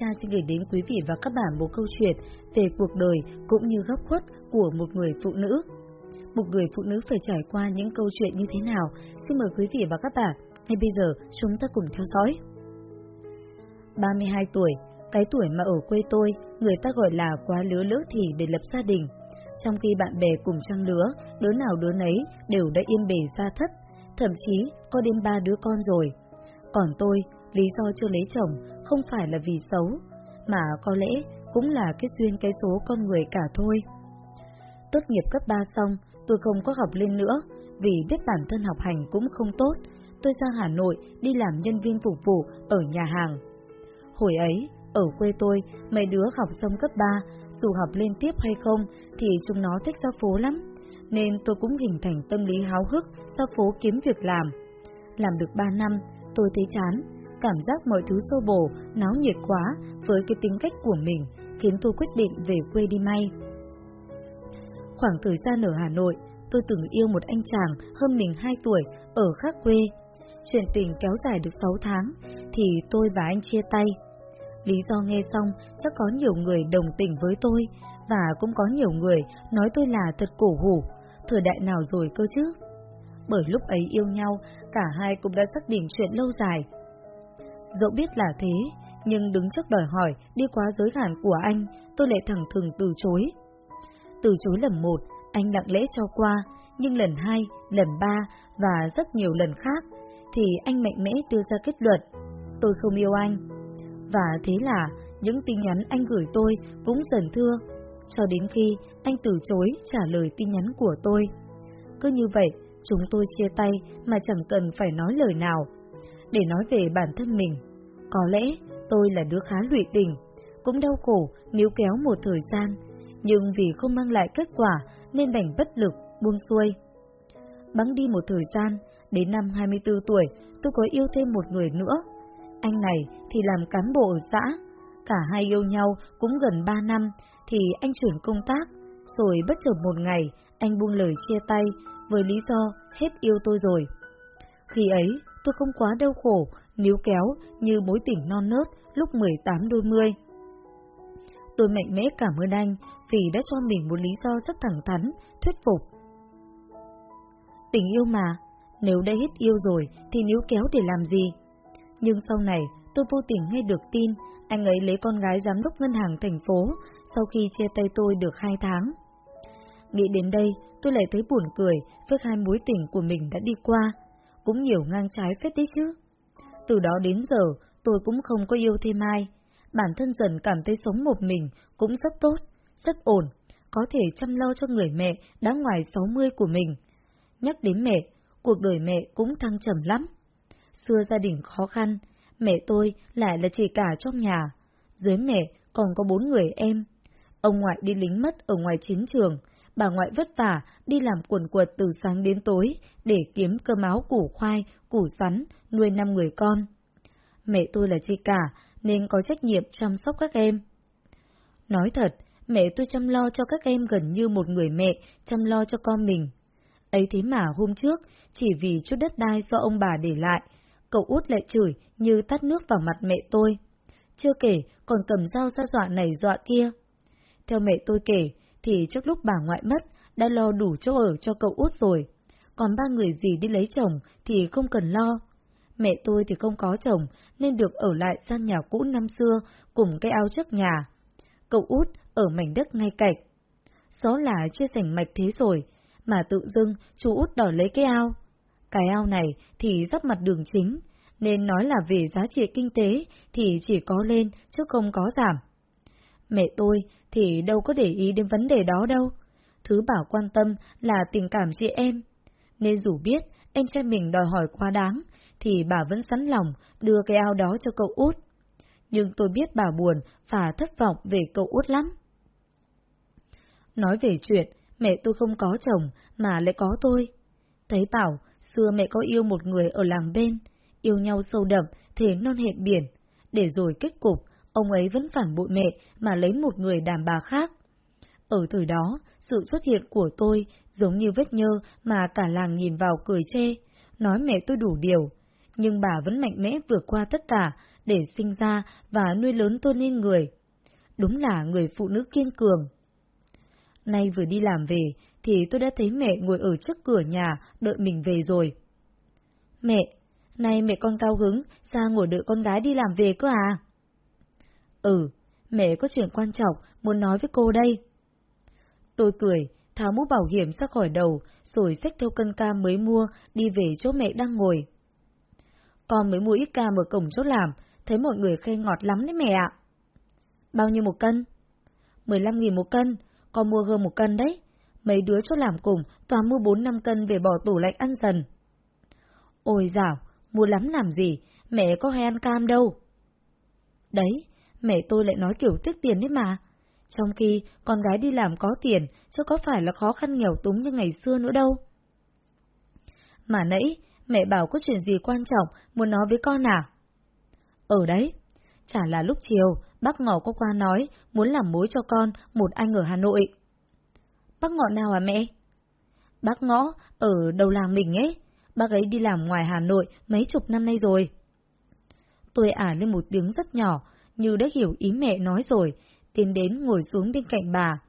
Cha xin gửi đến quý vị và các bạn một câu chuyện về cuộc đời cũng như góc khuất của một người phụ nữ. Một người phụ nữ phải trải qua những câu chuyện như thế nào? Xin mời quý vị và các bạn, ngay bây giờ chúng ta cùng theo dõi. 32 tuổi, cái tuổi mà ở quê tôi, người ta gọi là quá lứa lỡ thì để lập gia đình. Trong khi bạn bè cùng trang lứa, đứa nào đứa nấy đều đã yên bề ra thất, thậm chí có đến ba đứa con rồi. Còn tôi, lý do chưa lấy chồng không phải là vì xấu, mà có lẽ cũng là cái duyên cái số con người cả thôi. Tốt nghiệp cấp 3 xong, tôi không có học lên nữa, vì biết bản thân học hành cũng không tốt, tôi ra Hà Nội đi làm nhân viên phục vụ ở nhà hàng. Hồi ấy, ở quê tôi, mấy đứa học xong cấp 3, dù học lên tiếp hay không thì chúng nó thích ra phố lắm, nên tôi cũng hình thành tâm lý háo hức ra phố kiếm việc làm. Làm được 3 năm, tôi thấy chán, cảm giác mọi thứ xô bồ, náo nhiệt quá với cái tính cách của mình khiến tôi quyết định về quê đi may. Khoảng thời gian ở Hà Nội, tôi từng yêu một anh chàng hơn mình 2 tuổi ở khác quê. Chuyện tình kéo dài được 6 tháng, thì tôi và anh chia tay. Lý do nghe xong chắc có nhiều người đồng tình với tôi, và cũng có nhiều người nói tôi là thật cổ hủ, thời đại nào rồi cơ chứ. Bởi lúc ấy yêu nhau, cả hai cũng đã xác định chuyện lâu dài. Dẫu biết là thế, nhưng đứng trước đòi hỏi đi quá giới hạn của anh, tôi lại thẳng thừng từ chối. Từ chối lần một, anh lặng lẽ cho qua, nhưng lần hai, lần ba và rất nhiều lần khác, thì anh mạnh mẽ đưa ra kết luận, tôi không yêu anh. Và thế là, những tin nhắn anh gửi tôi cũng dần thưa, cho đến khi anh từ chối trả lời tin nhắn của tôi. Cứ như vậy, chúng tôi chia tay mà chẳng cần phải nói lời nào. Để nói về bản thân mình, có lẽ tôi là đứa khá lụy tình, cũng đau khổ níu kéo một thời gian, nhưng vì không mang lại kết quả nên đành bất lực, buông xuôi. Bắn đi một thời gian, đến năm 24 tuổi tôi có yêu thêm một người nữa. Anh này thì làm cán bộ ở xã, cả hai yêu nhau cũng gần 3 năm thì anh chuyển công tác, rồi bất chợt một ngày anh buông lời chia tay với lý do hết yêu tôi rồi. Khi ấy, tôi không quá đau khổ, níu kéo như mối tình non nớt lúc 18 đôi mươi. Tôi mạnh mẽ cảm ơn anh vì đã cho mình một lý do rất thẳng thắn, thuyết phục. Tình yêu mà, nếu đã hết yêu rồi thì níu kéo để làm gì? Nhưng sau này, tôi vô tình nghe được tin anh ấy lấy con gái giám đốc ngân hàng thành phố sau khi chia tay tôi được hai tháng. Nghĩ đến đây, tôi lại thấy buồn cười với hai mối tình của mình đã đi qua, cũng nhiều ngang trái phết đấy chứ. Từ đó đến giờ, tôi cũng không có yêu thêm ai. Bản thân dần cảm thấy sống một mình cũng rất tốt, rất ổn, có thể chăm lo cho người mẹ đã ngoài 60 của mình. Nhắc đến mẹ, cuộc đời mẹ cũng thăng trầm lắm. Xưa gia đình khó khăn, mẹ tôi lại là chị cả trong nhà. Dưới mẹ còn có bốn người em. Ông ngoại đi lính mất ở ngoài chiến trường, bà ngoại vất vả đi làm quần quật từ sáng đến tối để kiếm cơm áo củ khoai, củ sắn, nuôi năm người con. Mẹ tôi là chị cả nên có trách nhiệm chăm sóc các em. Nói thật, mẹ tôi chăm lo cho các em gần như một người mẹ chăm lo cho con mình. Ấy thế mà hôm trước, chỉ vì chút đất đai do ông bà để lại, cậu út lại chửi như tắt nước vào mặt mẹ tôi. Chưa kể, còn cầm dao ra dọa này dọa kia. Theo mẹ tôi kể, thì trước lúc bà ngoại mất, đã lo đủ chỗ ở cho cậu út rồi. Còn ba người gì đi lấy chồng thì không cần lo. Mẹ tôi thì không có chồng, nên được ở lại gian nhà cũ năm xưa cùng cái ao trước nhà. Cậu út ở mảnh đất ngay cạnh. Xó là chia sảnh mạch thế rồi, mà tự dưng chú út đòi lấy cái ao. Cái ao này thì dắp mặt đường chính, nên nói là về giá trị kinh tế thì chỉ có lên chứ không có giảm. Mẹ tôi thì đâu có để ý đến vấn đề đó đâu. Thứ bảo quan tâm là tình cảm chị em. Nên dù biết em trai mình đòi hỏi quá đáng, thì bà vẫn sẵn lòng đưa cái ao đó cho cậu út. Nhưng tôi biết bà buồn và thất vọng về cậu út lắm. Nói về chuyện, mẹ tôi không có chồng mà lại có tôi. Thấy bảo, xưa mẹ có yêu một người ở làng bên, yêu nhau sâu đậm, thế non hẹn biển, để rồi kết cục, ông ấy vẫn phản bội mẹ mà lấy một người đàn bà khác. Ở thời đó, sự xuất hiện của tôi giống như vết nhơ mà cả làng nhìn vào cười chê, nói mẹ tôi đủ điều, nhưng bà vẫn mạnh mẽ vượt qua tất cả để sinh ra và nuôi lớn tôi nên người. Đúng là người phụ nữ kiên cường. Nay vừa đi làm về, thì tôi đã thấy mẹ ngồi ở trước cửa nhà đợi mình về rồi. Mẹ, nay mẹ con cao hứng, sao ngồi đợi con gái đi làm về cơ à? Ừ, mẹ có chuyện quan trọng muốn nói với cô đây. Tôi cười, tháo mũ bảo hiểm ra khỏi đầu, rồi xách theo cân cam mới mua, đi về chỗ mẹ đang ngồi. Con mới mua ít cam ở cổng chỗ làm, thấy mọi người khen ngọt lắm đấy mẹ ạ. Bao nhiêu một cân? 15 nghìn một cân, con mua hơn một cân đấy. Mấy đứa chỗ làm cùng, toàn mua 4-5 cân về bỏ tủ lạnh ăn dần. Ôi dào, mua lắm làm gì, mẹ có hay ăn cam đâu. Đấy, mẹ tôi lại nói kiểu tiếc tiền đấy mà. Trong khi con gái đi làm có tiền, chứ có phải là khó khăn nghèo túng như ngày xưa nữa đâu. Mà nãy, mẹ bảo có chuyện gì quan trọng muốn nói với con à? Ở đấy, chả là lúc chiều, bác Ngọ có qua nói muốn làm mối cho con một anh ở Hà Nội. Bác Ngọ nào à mẹ? Bác Ngõ ở đầu làng mình ấy, bác ấy đi làm ngoài Hà Nội mấy chục năm nay rồi. Tôi ả lên một tiếng rất nhỏ, như đã hiểu ý mẹ nói rồi, tiến đến ngồi xuống bên cạnh bà.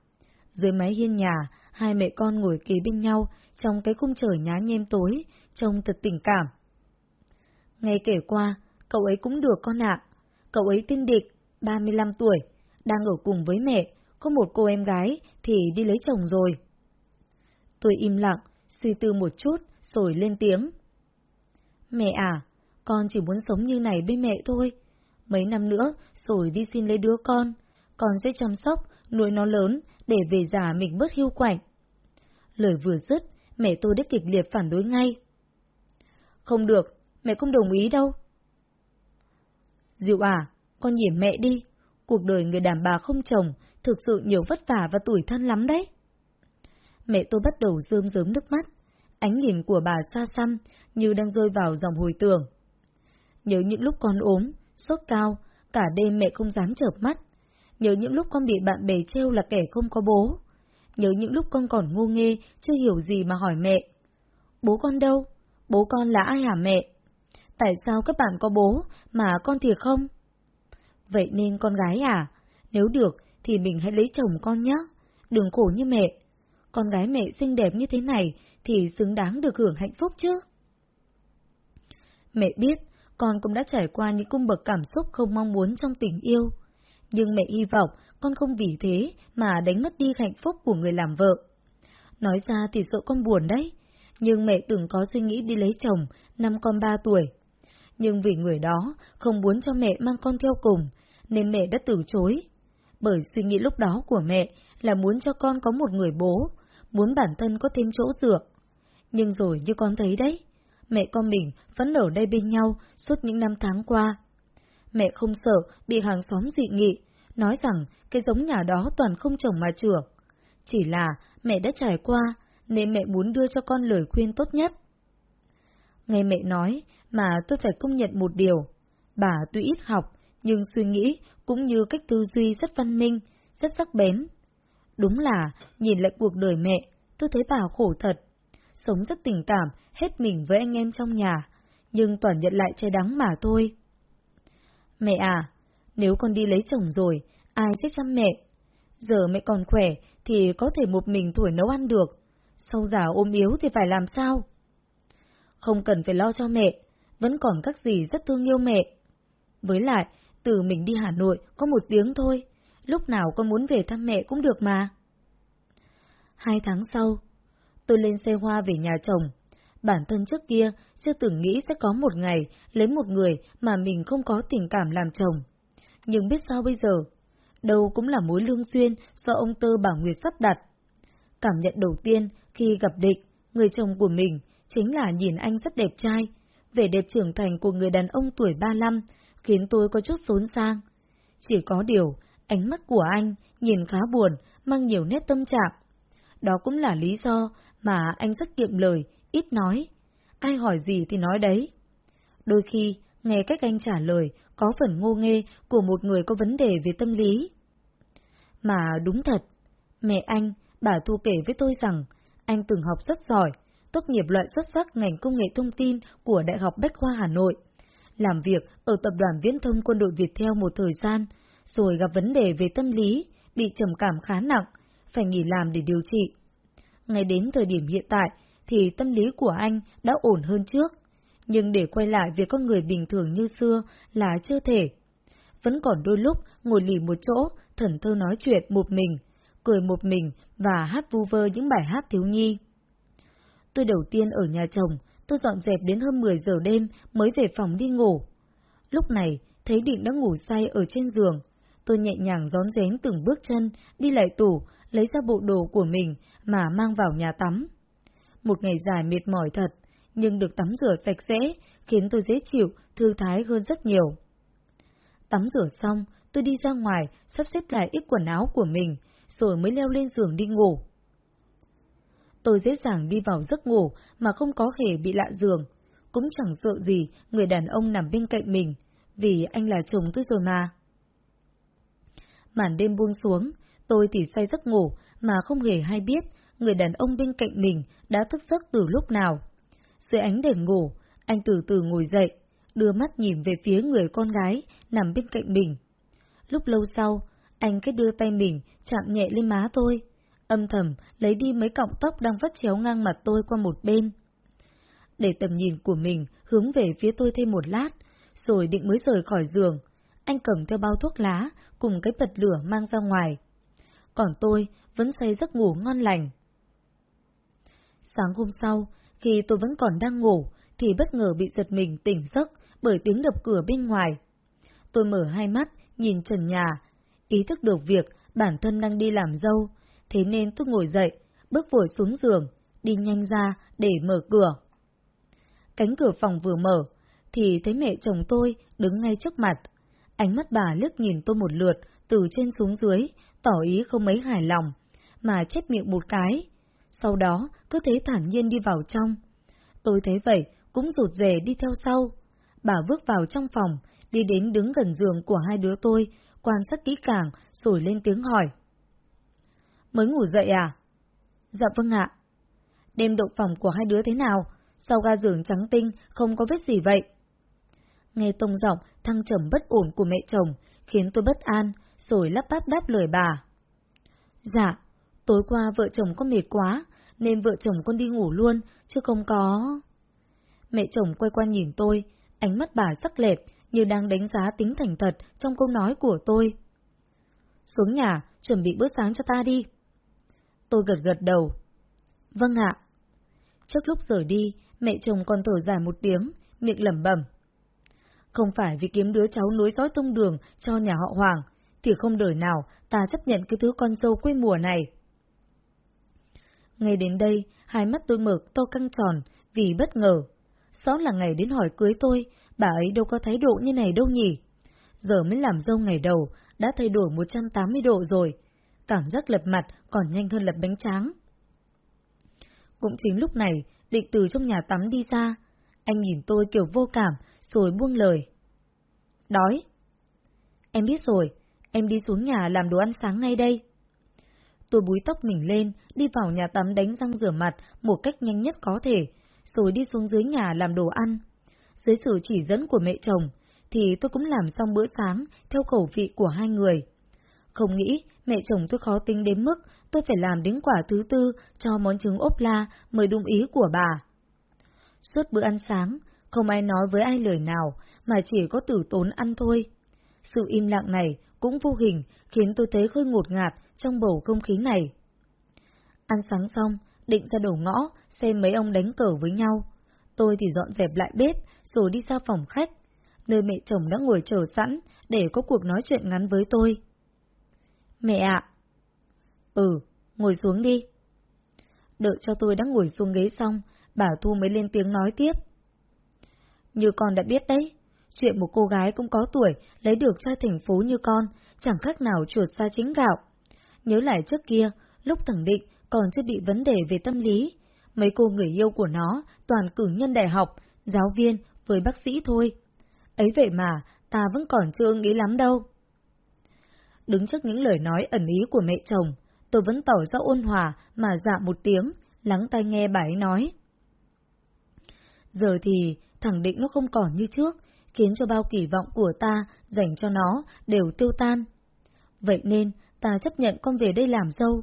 Dưới mái hiên nhà, hai mẹ con ngồi kế bên nhau trong cái khung trời nhá nhem tối, trông thật tình cảm. Nghe kể qua, cậu ấy cũng được con ạ. Cậu ấy tên Địch, 35 tuổi, đang ở cùng với mẹ, có một cô em gái thì đi lấy chồng rồi. Tôi im lặng, suy tư một chút, rồi lên tiếng. Mẹ à, con chỉ muốn sống như này bên mẹ thôi. Mấy năm nữa, rồi đi xin lấy đứa con. Con sẽ chăm sóc, nuôi nó lớn, để về già mình bớt hiu quạnh. Lời vừa dứt, mẹ tôi đã kịch liệt phản đối ngay. Không được, mẹ không đồng ý đâu. Diệu à, con nhìn mẹ đi. Cuộc đời người đàn bà không chồng, thực sự nhiều vất vả và tủi thân lắm đấy. Mẹ tôi bắt đầu rơm rớm nước mắt. Ánh nhìn của bà xa xăm, như đang rơi vào dòng hồi tưởng. Nhớ những lúc con ốm, sốt cao, cả đêm mẹ không dám chợp mắt. Nhớ những lúc con bị bạn bè trêu là kẻ không có bố. Nhớ những lúc con còn ngu nghê, chưa hiểu gì mà hỏi mẹ. Bố con đâu? Bố con là ai hả mẹ? Tại sao các bạn có bố, mà con thì không? Vậy nên con gái à, nếu được thì mình hãy lấy chồng con nhé, đừng khổ như mẹ. Con gái mẹ xinh đẹp như thế này thì xứng đáng được hưởng hạnh phúc chứ. Mẹ biết, con cũng đã trải qua những cung bậc cảm xúc không mong muốn trong tình yêu. Nhưng mẹ hy vọng con không vì thế mà đánh mất đi hạnh phúc của người làm vợ. Nói ra thì sợ con buồn đấy, nhưng mẹ từng có suy nghĩ đi lấy chồng, năm con ba tuổi. Nhưng vì người đó không muốn cho mẹ mang con theo cùng, nên mẹ đã từ chối. Bởi suy nghĩ lúc đó của mẹ là muốn cho con có một người bố, muốn bản thân có thêm chỗ dựa. Nhưng rồi như con thấy đấy, mẹ con mình vẫn ở đây bên nhau suốt những năm tháng qua. Mẹ không sợ bị hàng xóm dị nghị, nói rằng cái giống nhà đó toàn không trồng mà trưởng. Chỉ là mẹ đã trải qua, nên mẹ muốn đưa cho con lời khuyên tốt nhất. Nghe mẹ nói mà tôi phải công nhận một điều. Bà tuy ít học, nhưng suy nghĩ cũng như cách tư duy rất văn minh, rất sắc bén. Đúng là, nhìn lại cuộc đời mẹ, tôi thấy bà khổ thật. Sống rất tình cảm, hết mình với anh em trong nhà, nhưng toàn nhận lại trái đắng mà thôi. Mẹ à, nếu con đi lấy chồng rồi, ai sẽ chăm mẹ? Giờ mẹ còn khỏe thì có thể một mình thổi nấu ăn được. Sau già ôm yếu thì phải làm sao? Không cần phải lo cho mẹ, vẫn còn các gì rất thương yêu mẹ. Với lại, từ mình đi Hà Nội có một tiếng thôi, lúc nào con muốn về thăm mẹ cũng được mà. Hai tháng sau, tôi lên xe hoa về nhà chồng. Bản thân trước kia chưa từng nghĩ sẽ có một ngày lấy một người mà mình không có tình cảm làm chồng. Nhưng biết sao bây giờ? Đâu cũng là mối lương duyên do ông Tơ Bảo Nguyệt sắp đặt. Cảm nhận đầu tiên khi gặp địch, người chồng của mình, chính là nhìn anh rất đẹp trai. Vẻ đẹp trưởng thành của người đàn ông tuổi 35 khiến tôi có chút xốn sang. Chỉ có điều, ánh mắt của anh nhìn khá buồn, mang nhiều nét tâm trạng. Đó cũng là lý do mà anh rất kiệm lời, ít nói. Ai hỏi gì thì nói đấy. Đôi khi, nghe cách anh trả lời có phần ngô nghê của một người có vấn đề về tâm lý. Mà đúng thật, mẹ anh, bà Thu kể với tôi rằng anh từng học rất giỏi, tốt nghiệp loại xuất sắc ngành công nghệ thông tin của Đại học Bách Khoa Hà Nội, làm việc ở tập đoàn viễn thông quân đội Việt theo một thời gian, rồi gặp vấn đề về tâm lý, bị trầm cảm khá nặng, phải nghỉ làm để điều trị. Ngay đến thời điểm hiện tại thì tâm lý của anh đã ổn hơn trước, nhưng để quay lại việc con người bình thường như xưa là chưa thể. Vẫn còn đôi lúc ngồi lì một chỗ, thần thơ nói chuyện một mình, cười một mình và hát vu vơ những bài hát thiếu nhi. Tôi đầu tiên ở nhà chồng, tôi dọn dẹp đến hơn 10 giờ đêm mới về phòng đi ngủ. Lúc này, thấy Định đã ngủ say ở trên giường. Tôi nhẹ nhàng gión rén từng bước chân, đi lại tủ, lấy ra bộ đồ của mình mà mang vào nhà tắm. Một ngày dài mệt mỏi thật, nhưng được tắm rửa sạch sẽ, khiến tôi dễ chịu, thư thái hơn rất nhiều. Tắm rửa xong, tôi đi ra ngoài, sắp xếp lại ít quần áo của mình, rồi mới leo lên giường đi ngủ. Tôi dễ dàng đi vào giấc ngủ mà không có hề bị lạ giường, cũng chẳng sợ gì người đàn ông nằm bên cạnh mình, vì anh là chồng tôi rồi mà. Màn đêm buông xuống, tôi thì say giấc ngủ mà không hề hay biết người đàn ông bên cạnh mình đã thức giấc từ lúc nào. Dưới ánh đèn ngủ, anh từ từ ngồi dậy, đưa mắt nhìn về phía người con gái nằm bên cạnh mình. Lúc lâu sau, anh cái đưa tay mình chạm nhẹ lên má tôi, âm thầm lấy đi mấy cọng tóc đang vắt chéo ngang mặt tôi qua một bên. Để tầm nhìn của mình hướng về phía tôi thêm một lát, rồi định mới rời khỏi giường, anh cầm theo bao thuốc lá cùng cái bật lửa mang ra ngoài. Còn tôi vẫn say giấc ngủ ngon lành. Sáng hôm sau, khi tôi vẫn còn đang ngủ, thì bất ngờ bị giật mình tỉnh giấc bởi tiếng đập cửa bên ngoài. Tôi mở hai mắt, nhìn trần nhà, ý thức được việc bản thân đang đi làm dâu, thế nên tôi ngồi dậy, bước vội xuống giường, đi nhanh ra để mở cửa. Cánh cửa phòng vừa mở, thì thấy mẹ chồng tôi đứng ngay trước mặt. Ánh mắt bà liếc nhìn tôi một lượt, từ trên xuống dưới, tỏ ý không mấy hài lòng, mà chép miệng một cái. Sau đó, cứ thế thản nhiên đi vào trong. Tôi thấy vậy, cũng rụt rè đi theo sau. Bà bước vào trong phòng, đi đến đứng gần giường của hai đứa tôi, quan sát kỹ càng, rồi lên tiếng hỏi. Mới ngủ dậy à? Dạ vâng ạ. Đêm động phòng của hai đứa thế nào? Sao ga giường trắng tinh, không có vết gì vậy? Nghe tông giọng thăng trầm bất ổn của mẹ chồng, khiến tôi bất an, rồi lắp bắp đáp lời bà. Dạ, tối qua vợ chồng có mệt quá, nên vợ chồng con đi ngủ luôn, chứ không có... Mẹ chồng quay qua nhìn tôi, ánh mắt bà sắc lẹp, như đang đánh giá tính thành thật trong câu nói của tôi. Xuống nhà, chuẩn bị bữa sáng cho ta đi. Tôi gật gật đầu. Vâng ạ. Trước lúc rời đi, mẹ chồng còn thở dài một tiếng, miệng lẩm bẩm. Không phải vì kiếm đứa cháu nối dõi tông đường cho nhà họ Hoàng, thì không đời nào ta chấp nhận cái thứ con dâu quê mùa này. Ngay đến đây, hai mắt tôi mở to căng tròn vì bất ngờ. Rõ là ngày đến hỏi cưới tôi, bà ấy đâu có thái độ như này đâu nhỉ. Giờ mới làm dâu ngày đầu, đã thay đổi 180 độ rồi. Cảm giác lật mặt còn nhanh hơn lật bánh tráng. Cũng chính lúc này, định từ trong nhà tắm đi ra. Anh nhìn tôi kiểu vô cảm, rồi buông lời. Đói. Em biết rồi, em đi xuống nhà làm đồ ăn sáng ngay đây. Tôi búi tóc mình lên, đi vào nhà tắm đánh răng rửa mặt một cách nhanh nhất có thể, rồi đi xuống dưới nhà làm đồ ăn. Dưới sự chỉ dẫn của mẹ chồng, thì tôi cũng làm xong bữa sáng theo khẩu vị của hai người. Không nghĩ mẹ chồng tôi khó tính đến mức tôi phải làm đến quả thứ tư cho món trứng ốp la mới đúng ý của bà. Suốt bữa ăn sáng, không ai nói với ai lời nào, mà chỉ có tử tốn ăn thôi. Sự im lặng này cũng vô hình khiến tôi thấy hơi ngột ngạt trong bầu không khí này. Ăn sáng xong, định ra đổ ngõ, xem mấy ông đánh cờ với nhau. Tôi thì dọn dẹp lại bếp, rồi đi ra phòng khách, nơi mẹ chồng đã ngồi chờ sẵn để có cuộc nói chuyện ngắn với tôi. Mẹ ạ! Ừ, ngồi xuống đi. Đợi cho tôi đã ngồi xuống ghế xong, bà Thu mới lên tiếng nói tiếp. Như con đã biết đấy, chuyện một cô gái cũng có tuổi lấy được trai thành phố như con, chẳng khác nào chuột ra chính gạo. Nhớ lại trước kia, lúc thẳng định còn chưa bị vấn đề về tâm lý, mấy cô người yêu của nó toàn cử nhân đại học, giáo viên với bác sĩ thôi. Ấy vậy mà, ta vẫn còn chưa nghĩ lắm đâu. Đứng trước những lời nói ẩn ý của mẹ chồng, tôi vẫn tỏ ra ôn hòa mà dạ một tiếng, lắng tai nghe bà ấy nói. Giờ thì thẳng định nó không còn như trước, khiến cho bao kỳ vọng của ta dành cho nó đều tiêu tan. Vậy nên, ta chấp nhận con về đây làm dâu.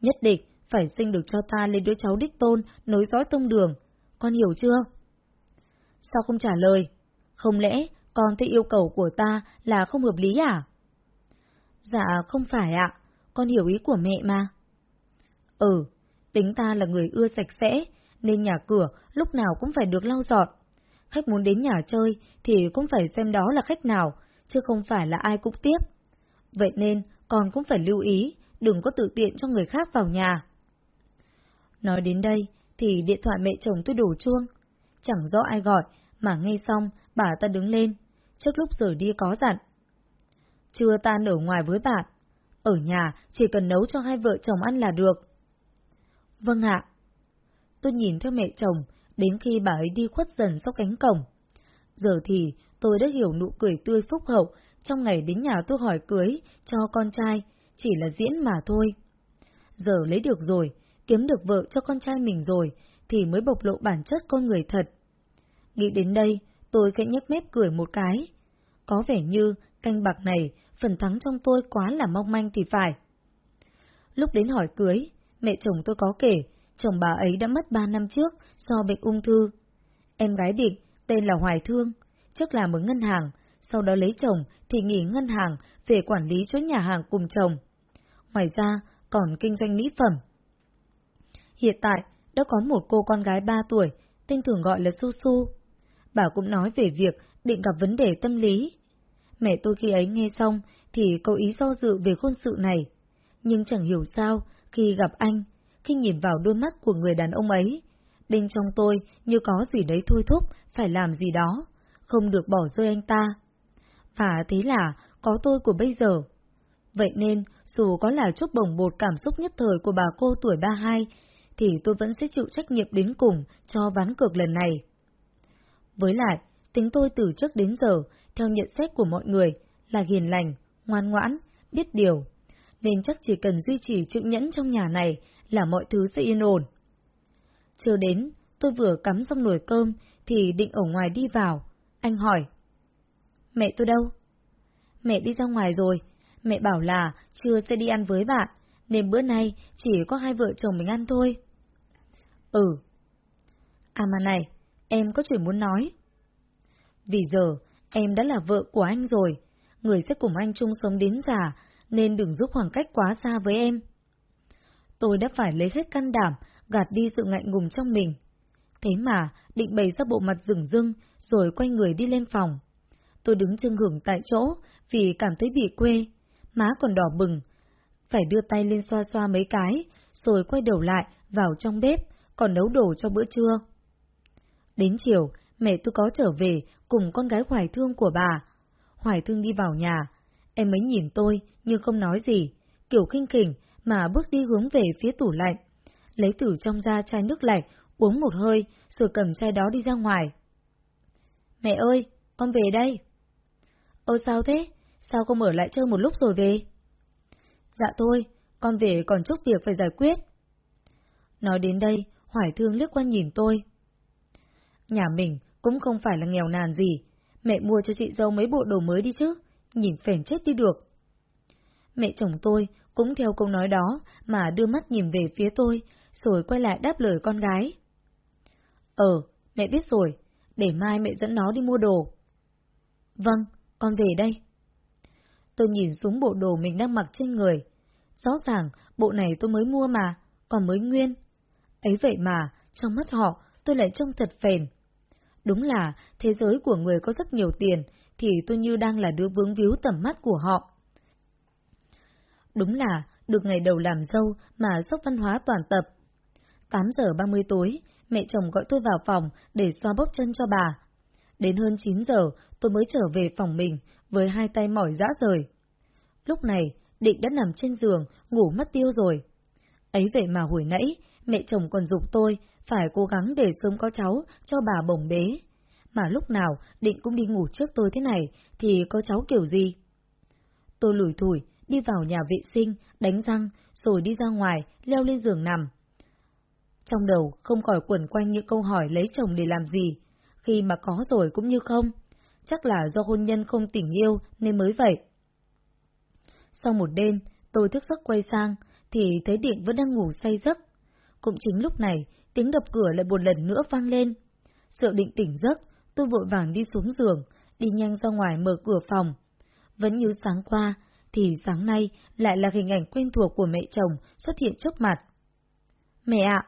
Nhất định phải sinh được cho ta lên đứa cháu đích tôn nối dõi tông đường. Con hiểu chưa? Sao không trả lời? Không lẽ con thấy yêu cầu của ta là không hợp lý à? Dạ, không phải ạ. Con hiểu ý của mẹ mà. Ừ, tính ta là người ưa sạch sẽ, nên nhà cửa lúc nào cũng phải được lau dọn. Khách muốn đến nhà chơi thì cũng phải xem đó là khách nào, chứ không phải là ai cũng tiếp. Vậy nên con cũng phải lưu ý, đừng có tự tiện cho người khác vào nhà. Nói đến đây thì điện thoại mẹ chồng tôi đổ chuông. Chẳng rõ ai gọi, mà nghe xong bà ta đứng lên, trước lúc rời đi có dặn. Chưa tan ở ngoài với bạn, ở nhà chỉ cần nấu cho hai vợ chồng ăn là được. Vâng ạ. Tôi nhìn theo mẹ chồng, đến khi bà ấy đi khuất dần sau cánh cổng. Giờ thì tôi đã hiểu nụ cười tươi phúc hậu trong ngày đến nhà tôi hỏi cưới cho con trai, chỉ là diễn mà thôi. Giờ lấy được rồi, kiếm được vợ cho con trai mình rồi, thì mới bộc lộ bản chất con người thật. Nghĩ đến đây, tôi khẽ nhếch mép cười một cái. Có vẻ như canh bạc này, phần thắng trong tôi quá là mong manh thì phải. Lúc đến hỏi cưới, mẹ chồng tôi có kể, chồng bà ấy đã mất ba năm trước do bệnh ung thư. Em gái định, tên là Hoài Thương, trước làm ở ngân hàng, sau đó lấy chồng thì nghỉ ngân hàng về quản lý chỗ nhà hàng cùng chồng. Ngoài ra, còn kinh doanh mỹ phẩm. Hiện tại, đã có một cô con gái 3 tuổi, tên thường gọi là Su Su. Bà cũng nói về việc định gặp vấn đề tâm lý. Mẹ tôi khi ấy nghe xong thì có ý do dự về hôn sự này. Nhưng chẳng hiểu sao, khi gặp anh, khi nhìn vào đôi mắt của người đàn ông ấy, bên trong tôi như có gì đấy thôi thúc phải làm gì đó, không được bỏ rơi anh ta. Và thế là có tôi của bây giờ. Vậy nên, dù có là chút bồng bột cảm xúc nhất thời của bà cô tuổi 32, thì tôi vẫn sẽ chịu trách nhiệm đến cùng cho ván cược lần này. Với lại, tính tôi từ trước đến giờ, theo nhận xét của mọi người, là hiền lành, ngoan ngoãn, biết điều. Nên chắc chỉ cần duy trì chữ nhẫn trong nhà này là mọi thứ sẽ yên ổn. Chưa đến, tôi vừa cắm xong nồi cơm thì định ở ngoài đi vào. Anh hỏi. Mẹ tôi đâu? Mẹ đi ra ngoài rồi. Mẹ bảo là chưa sẽ đi ăn với bạn, nên bữa nay chỉ có hai vợ chồng mình ăn thôi. Ừ. À mà này, em có chuyện muốn nói. Vì giờ, em đã là vợ của anh rồi, người sẽ cùng anh chung sống đến già, nên đừng giúp khoảng cách quá xa với em. Tôi đã phải lấy hết can đảm, gạt đi sự ngại ngùng trong mình. Thế mà, định bày ra bộ mặt rừng rưng, rồi quay người đi lên phòng. Tôi đứng chưng hưởng tại chỗ, vì cảm thấy bị quê, má còn đỏ bừng. Phải đưa tay lên xoa xoa mấy cái, rồi quay đầu lại, vào trong bếp, còn nấu đồ cho bữa trưa. Đến chiều, mẹ tôi có trở về cùng con gái Hoài Thương của bà. Hoài Thương đi vào nhà, em ấy nhìn tôi nhưng không nói gì, kiểu khinh khỉnh mà bước đi hướng về phía tủ lạnh. Lấy từ trong ra chai nước lạnh, uống một hơi, rồi cầm chai đó đi ra ngoài. Mẹ ơi, con về đây. Ơ sao thế? Sao không ở lại chơi một lúc rồi về? Dạ thôi, con về còn chút việc phải giải quyết. Nói đến đây, Hoài Thương liếc qua nhìn tôi. Nhà mình cũng không phải là nghèo nàn gì, mẹ mua cho chị dâu mấy bộ đồ mới đi chứ, nhìn phèn chết đi được. Mẹ chồng tôi cũng theo câu nói đó mà đưa mắt nhìn về phía tôi, rồi quay lại đáp lời con gái. Ờ, mẹ biết rồi, để mai mẹ dẫn nó đi mua đồ. Vâng, con về đây. Tôi nhìn xuống bộ đồ mình đang mặc trên người. Rõ ràng, bộ này tôi mới mua mà, còn mới nguyên. Ấy vậy mà, trong mắt họ, tôi lại trông thật phèn. Đúng là, thế giới của người có rất nhiều tiền, thì tôi như đang là đứa vướng víu tầm mắt của họ. Đúng là, được ngày đầu làm dâu mà sốc văn hóa toàn tập. 8 giờ 30 tối, mẹ chồng gọi tôi vào phòng để xoa bóp chân cho bà. Đến hơn 9 giờ, tôi mới trở về phòng mình, với hai tay mỏi dã rời. Lúc này, Định đã nằm trên giường, ngủ mất tiêu rồi. Ấy vậy mà hồi nãy, mẹ chồng còn dục tôi phải cố gắng để sớm có cháu cho bà bồng bế. Mà lúc nào Định cũng đi ngủ trước tôi thế này, thì có cháu kiểu gì? Tôi lủi thủi, đi vào nhà vệ sinh, đánh răng, rồi đi ra ngoài, leo lên giường nằm. Trong đầu không khỏi quẩn quanh những câu hỏi lấy chồng để làm gì, khi mà có rồi cũng như không chắc là do hôn nhân không tình yêu nên mới vậy. Sau một đêm, tôi thức giấc quay sang, thì thấy Điện vẫn đang ngủ say giấc. Cũng chính lúc này, tiếng đập cửa lại một lần nữa vang lên. Sợ định tỉnh giấc, tôi vội vàng đi xuống giường, đi nhanh ra ngoài mở cửa phòng. Vẫn như sáng qua, thì sáng nay lại là hình ảnh quen thuộc của mẹ chồng xuất hiện trước mặt. Mẹ ạ!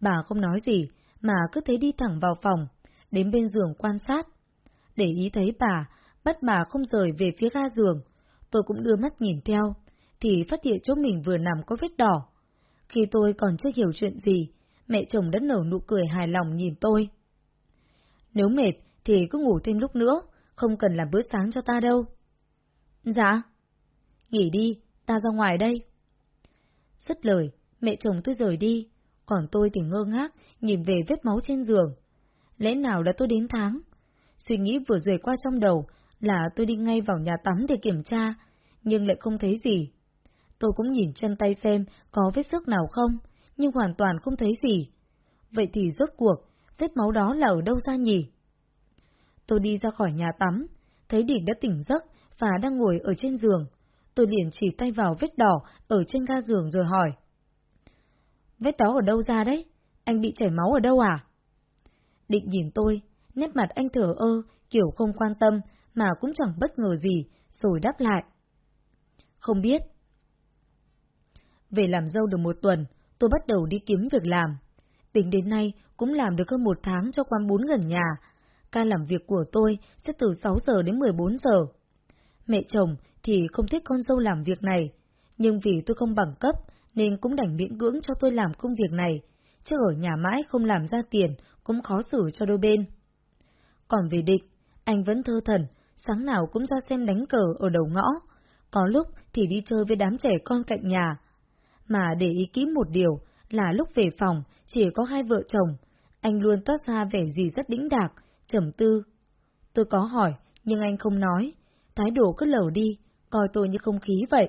Bà không nói gì, mà cứ thế đi thẳng vào phòng, đến bên giường quan sát. Để ý thấy bà, bắt bà không rời về phía ga giường, tôi cũng đưa mắt nhìn theo, thì phát hiện chỗ mình vừa nằm có vết đỏ. Khi tôi còn chưa hiểu chuyện gì, mẹ chồng đã nở nụ cười hài lòng nhìn tôi. Nếu mệt thì cứ ngủ thêm lúc nữa, không cần làm bữa sáng cho ta đâu. Dạ. Nghỉ đi, ta ra ngoài đây. Dứt lời, mẹ chồng tôi rời đi, còn tôi thì ngơ ngác nhìn về vết máu trên giường. Lẽ nào là tôi đến tháng? Suy nghĩ vừa rời qua trong đầu là tôi đi ngay vào nhà tắm để kiểm tra, nhưng lại không thấy gì. Tôi cũng nhìn chân tay xem có vết sức nào không, nhưng hoàn toàn không thấy gì. Vậy thì rốt cuộc, vết máu đó là ở đâu ra nhỉ? Tôi đi ra khỏi nhà tắm, thấy Đỉnh đã tỉnh giấc và đang ngồi ở trên giường. Tôi liền chỉ tay vào vết đỏ ở trên ga giường rồi hỏi. Vết đó ở đâu ra đấy? Anh bị chảy máu ở đâu à? Định nhìn tôi, nét mặt anh thở ơ, kiểu không quan tâm, mà cũng chẳng bất ngờ gì, rồi đáp lại. Không biết. Về làm dâu được một tuần, tôi bắt đầu đi kiếm việc làm. Tính đến nay cũng làm được hơn một tháng cho quán bún gần nhà. Ca làm việc của tôi sẽ từ 6 giờ đến 14 giờ. Mẹ chồng thì không thích con dâu làm việc này, nhưng vì tôi không bằng cấp nên cũng đành miễn cưỡng cho tôi làm công việc này, chứ ở nhà mãi không làm ra tiền cũng khó xử cho đôi bên. Còn về định, anh vẫn thơ thần, sáng nào cũng ra xem đánh cờ ở đầu ngõ, có lúc thì đi chơi với đám trẻ con cạnh nhà. Mà để ý kỹ một điều là lúc về phòng chỉ có hai vợ chồng, anh luôn toát ra vẻ gì rất đĩnh đạc, trầm tư. Tôi có hỏi, nhưng anh không nói, thái độ cứ lẩu đi, coi tôi như không khí vậy.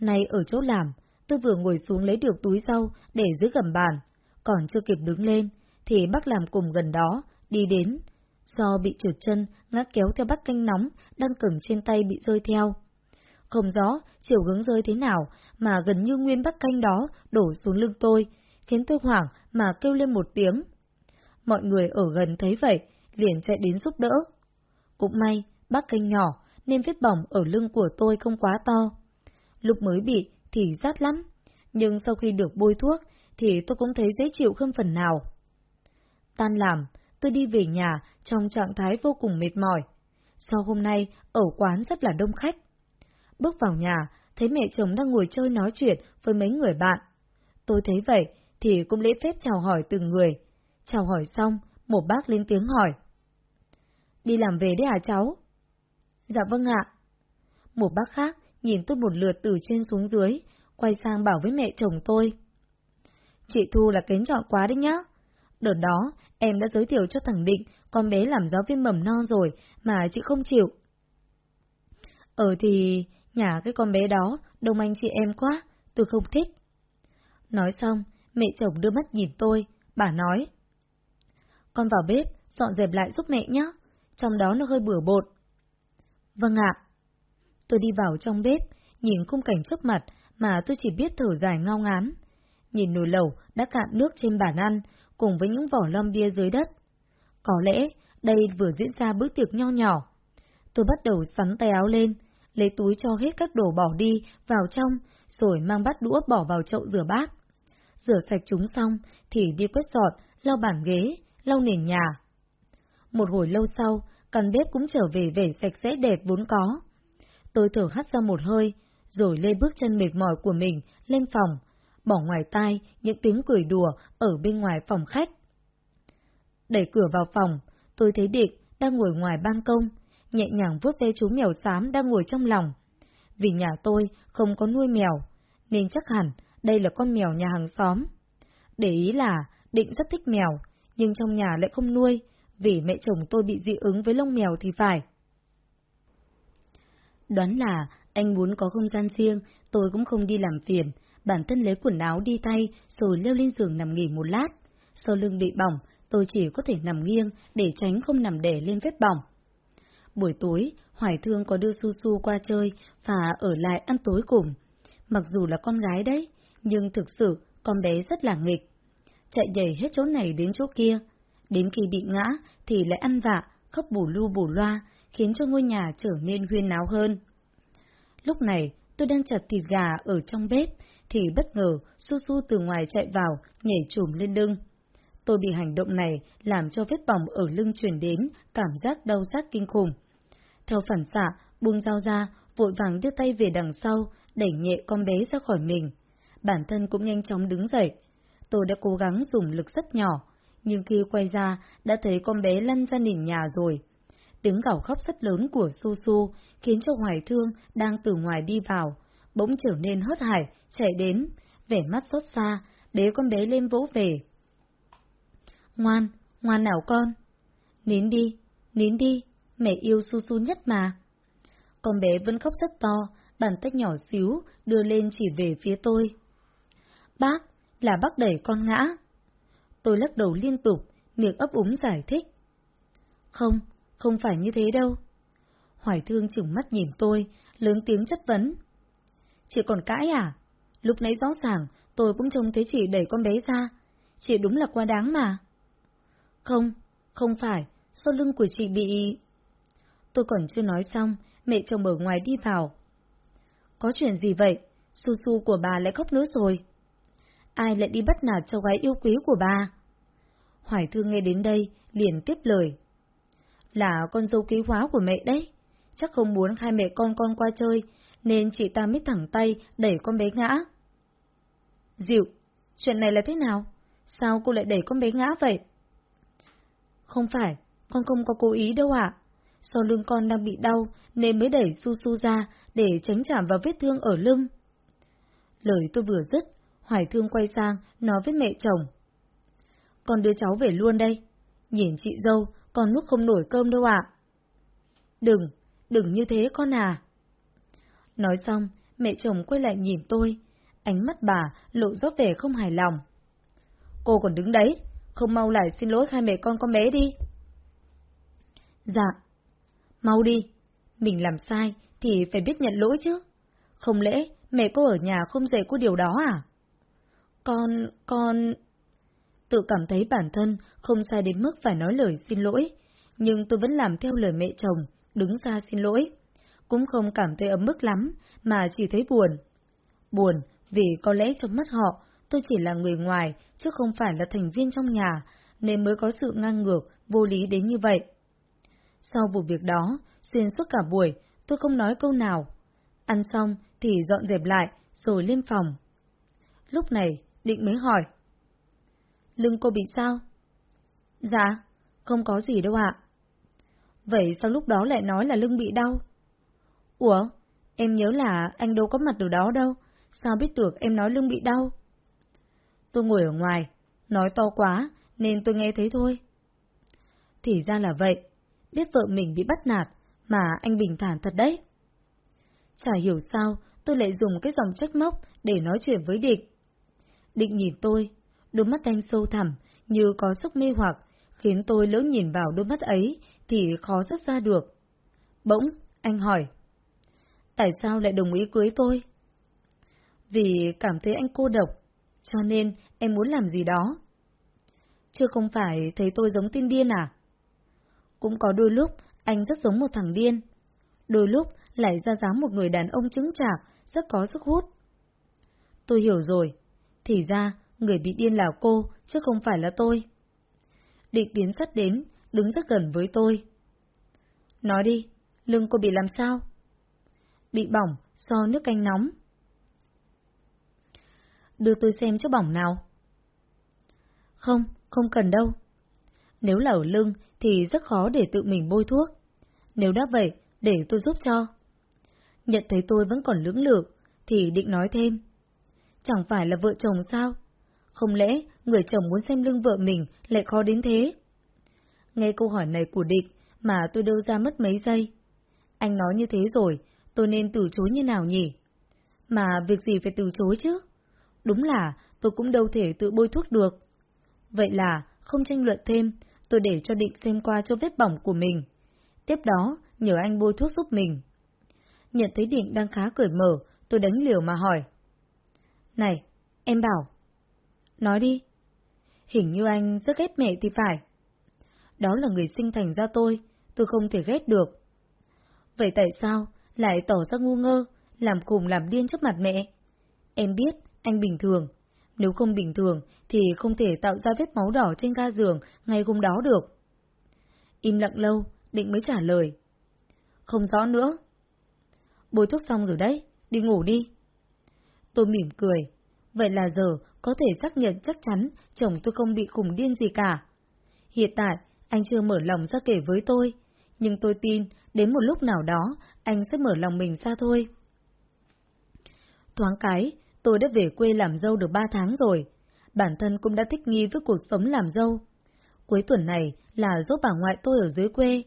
Nay ở chỗ làm, tôi vừa ngồi xuống lấy được túi rau để dưới gầm bàn, còn chưa kịp đứng lên, thì bác làm cùng gần đó, đi đến. Do bị trượt chân, ngã kéo theo bát canh nóng, đang cầm trên tay bị rơi theo. Không rõ chiều hướng rơi thế nào, mà gần như nguyên bát canh đó đổ xuống lưng tôi, khiến tôi hoảng mà kêu lên một tiếng. Mọi người ở gần thấy vậy, liền chạy đến giúp đỡ. Cũng may, bát canh nhỏ, nên vết bỏng ở lưng của tôi không quá to. Lúc mới bị thì rát lắm, nhưng sau khi được bôi thuốc thì tôi cũng thấy dễ chịu hơn phần nào. Tan làm, tôi đi về nhà trong trạng thái vô cùng mệt mỏi. Sau hôm nay, ở quán rất là đông khách. Bước vào nhà, thấy mẹ chồng đang ngồi chơi nói chuyện với mấy người bạn. Tôi thấy vậy, thì cũng lễ phép chào hỏi từng người. Chào hỏi xong, một bác lên tiếng hỏi. Đi làm về đấy hả cháu? Dạ vâng ạ. Một bác khác nhìn tôi một lượt từ trên xuống dưới, quay sang bảo với mẹ chồng tôi. Chị Thu là kén chọn quá đấy nhá. Đợt đó, em đã giới thiệu cho thằng Định, con bé làm giáo viên mầm non rồi, mà chị không chịu. Ờ thì, nhà cái con bé đó, đông anh chị em quá, tôi không thích. Nói xong, mẹ chồng đưa mắt nhìn tôi, bà nói. Con vào bếp, dọn dẹp lại giúp mẹ nhé, trong đó nó hơi bừa bột. Vâng ạ. Tôi đi vào trong bếp, nhìn khung cảnh trước mặt mà tôi chỉ biết thở dài ngao ngán. Nhìn nồi lẩu đã cạn nước trên bàn ăn, cùng với những vỏ lâm bia dưới đất. Có lẽ đây vừa diễn ra bữa tiệc nho nhỏ. Tôi bắt đầu sắn tay áo lên, lấy túi cho hết các đồ bỏ đi vào trong, rồi mang bát đũa bỏ vào chậu rửa bát. Rửa sạch chúng xong thì đi quét dọn, lau bàn ghế, lau nền nhà. Một hồi lâu sau, căn bếp cũng trở về vẻ sạch sẽ đẹp vốn có. Tôi thở hắt ra một hơi, rồi lê bước chân mệt mỏi của mình lên phòng, bỏ ngoài tai những tiếng cười đùa ở bên ngoài phòng khách. Đẩy cửa vào phòng, tôi thấy Định đang ngồi ngoài ban công, nhẹ nhàng vuốt ve chú mèo xám đang ngồi trong lòng. Vì nhà tôi không có nuôi mèo, nên chắc hẳn đây là con mèo nhà hàng xóm. Để ý là Định rất thích mèo, nhưng trong nhà lại không nuôi, vì mẹ chồng tôi bị dị ứng với lông mèo thì phải. Đoán là anh muốn có không gian riêng, tôi cũng không đi làm phiền, bản thân lấy quần áo đi tay rồi leo lên giường nằm nghỉ một lát. Sau lưng bị bỏng Tôi chỉ có thể nằm nghiêng để tránh không nằm đè lên vết bỏng. Buổi tối, Hoài Thương có đưa Su Su qua chơi và ở lại ăn tối cùng. Mặc dù là con gái đấy, nhưng thực sự con bé rất là nghịch. Chạy nhảy hết chỗ này đến chỗ kia. Đến khi bị ngã thì lại ăn vạ, khóc bù lu bù loa, khiến cho ngôi nhà trở nên huyên náo hơn. Lúc này, tôi đang chặt thịt gà ở trong bếp, thì bất ngờ Su Su từ ngoài chạy vào, nhảy trùm lên lưng. Tôi bị hành động này làm cho vết bỏng ở lưng truyền đến, cảm giác đau rát kinh khủng. Theo phản xạ, buông dao ra, vội vàng đưa tay về đằng sau, đẩy nhẹ con bé ra khỏi mình. Bản thân cũng nhanh chóng đứng dậy. Tôi đã cố gắng dùng lực rất nhỏ, nhưng khi quay ra, đã thấy con bé lăn ra nền nhà rồi. Tiếng gào khóc rất lớn của Su Su khiến cho Hoài Thương đang từ ngoài đi vào, bỗng trở nên hớt hải, chạy đến, vẻ mắt xót xa, bế con bé lên vỗ về. Ngoan, ngoan nào con? Nín đi, nín đi, mẹ yêu Su Su nhất mà. Con bé vẫn khóc rất to, bàn tay nhỏ xíu đưa lên chỉ về phía tôi. Bác, là bác đẩy con ngã. Tôi lắc đầu liên tục, miệng ấp úng giải thích. Không, không phải như thế đâu. Hoài thương chừng mắt nhìn tôi, lớn tiếng chất vấn. Chị còn cãi à? Lúc nãy rõ ràng, tôi cũng trông thấy chị đẩy con bé ra. Chị đúng là quá đáng mà. Không, không phải, sau lưng của chị bị... Tôi còn chưa nói xong, mẹ chồng ở ngoài đi vào. Có chuyện gì vậy? Su su của bà lại khóc nữa rồi. Ai lại đi bắt nạt cháu gái yêu quý của bà? Hoài thương nghe đến đây, liền tiếp lời. Là con dâu ký hóa của mẹ đấy. Chắc không muốn hai mẹ con con qua chơi, nên chị ta mới thẳng tay đẩy con bé ngã. Diệu, chuyện này là thế nào? Sao cô lại đẩy con bé ngã vậy? Không phải, con không có cố ý đâu ạ. Do lưng con đang bị đau nên mới đẩy su su ra để tránh chạm vào vết thương ở lưng. Lời tôi vừa dứt, Hoài Thương quay sang nói với mẹ chồng. Con đưa cháu về luôn đây. Nhìn chị dâu, con nuốt không nổi cơm đâu ạ. Đừng, đừng như thế con à. Nói xong, mẹ chồng quay lại nhìn tôi, ánh mắt bà lộ rõ vẻ không hài lòng. Cô còn đứng đấy, không mau lại xin lỗi hai mẹ con con bé đi. Dạ, mau đi, mình làm sai thì phải biết nhận lỗi chứ. Không lẽ mẹ cô ở nhà không dạy cô điều đó à? Con, con... Tự cảm thấy bản thân không sai đến mức phải nói lời xin lỗi, nhưng tôi vẫn làm theo lời mẹ chồng, đứng ra xin lỗi. Cũng không cảm thấy ấm bức lắm, mà chỉ thấy buồn. Buồn vì có lẽ trong mắt họ, tôi chỉ là người ngoài, chứ không phải là thành viên trong nhà, nên mới có sự ngang ngược, vô lý đến như vậy. Sau vụ việc đó, xuyên suốt cả buổi, tôi không nói câu nào. Ăn xong thì dọn dẹp lại, rồi lên phòng. Lúc này, định mới hỏi. Lưng cô bị sao? Dạ, không có gì đâu ạ. Vậy sao lúc đó lại nói là lưng bị đau? Ủa, em nhớ là anh đâu có mặt ở đó đâu, sao biết được em nói lưng bị đau? Tôi ngồi ở ngoài, nói to quá, nên tôi nghe thấy thôi. Thì ra là vậy, biết vợ mình bị bắt nạt, mà anh bình thản thật đấy. Chả hiểu sao, tôi lại dùng cái dòng trách móc để nói chuyện với địch. Định nhìn tôi, đôi mắt anh sâu thẳm, như có sức mê hoặc, khiến tôi lỡ nhìn vào đôi mắt ấy thì khó rất ra được. Bỗng, anh hỏi. Tại sao lại đồng ý cưới tôi? Vì cảm thấy anh cô độc, cho nên em muốn làm gì đó. Chưa không phải thấy tôi giống tin điên à? Cũng có đôi lúc anh rất giống một thằng điên. Đôi lúc lại ra dáng một người đàn ông chứng chạc, rất có sức hút. Tôi hiểu rồi. Thì ra, người bị điên là cô, chứ không phải là tôi. Định tiến sắt đến, đứng rất gần với tôi. Nói đi, lưng cô bị làm sao? Bị bỏng do nước canh nóng. Đưa tôi xem chỗ bỏng nào. Không, không cần đâu. Nếu là ở lưng thì rất khó để tự mình bôi thuốc. Nếu đã vậy, để tôi giúp cho. Nhận thấy tôi vẫn còn lưỡng lự, thì định nói thêm. Chẳng phải là vợ chồng sao? Không lẽ người chồng muốn xem lưng vợ mình lại khó đến thế? Nghe câu hỏi này của địch mà tôi đâu ra mất mấy giây. Anh nói như thế rồi, tôi nên từ chối như nào nhỉ? Mà việc gì phải từ chối chứ? Đúng là tôi cũng đâu thể tự bôi thuốc được. Vậy là không tranh luận thêm, tôi để cho Định xem qua cho vết bỏng của mình. Tiếp đó, nhờ anh bôi thuốc giúp mình. Nhận thấy Định đang khá cởi mở, tôi đánh liều mà hỏi. Này, em bảo. Nói đi. Hình như anh rất ghét mẹ thì phải. Đó là người sinh thành ra tôi, tôi không thể ghét được. Vậy tại sao lại tỏ ra ngu ngơ, làm khùng làm điên trước mặt mẹ? Em biết, anh bình thường. Nếu không bình thường, thì không thể tạo ra vết máu đỏ trên ga giường ngày hôm đó được. Im lặng lâu, định mới trả lời. Không rõ nữa. Bôi thuốc xong rồi đấy, đi ngủ đi. Tôi mỉm cười. Vậy là giờ có thể xác nhận chắc chắn chồng tôi không bị khủng điên gì cả. Hiện tại, anh chưa mở lòng ra kể với tôi, nhưng tôi tin đến một lúc nào đó anh sẽ mở lòng mình ra thôi. Thoáng cái, tôi đã về quê làm dâu được ba tháng rồi. Bản thân cũng đã thích nghi với cuộc sống làm dâu. Cuối tuần này là giúp bà ngoại tôi ở dưới quê.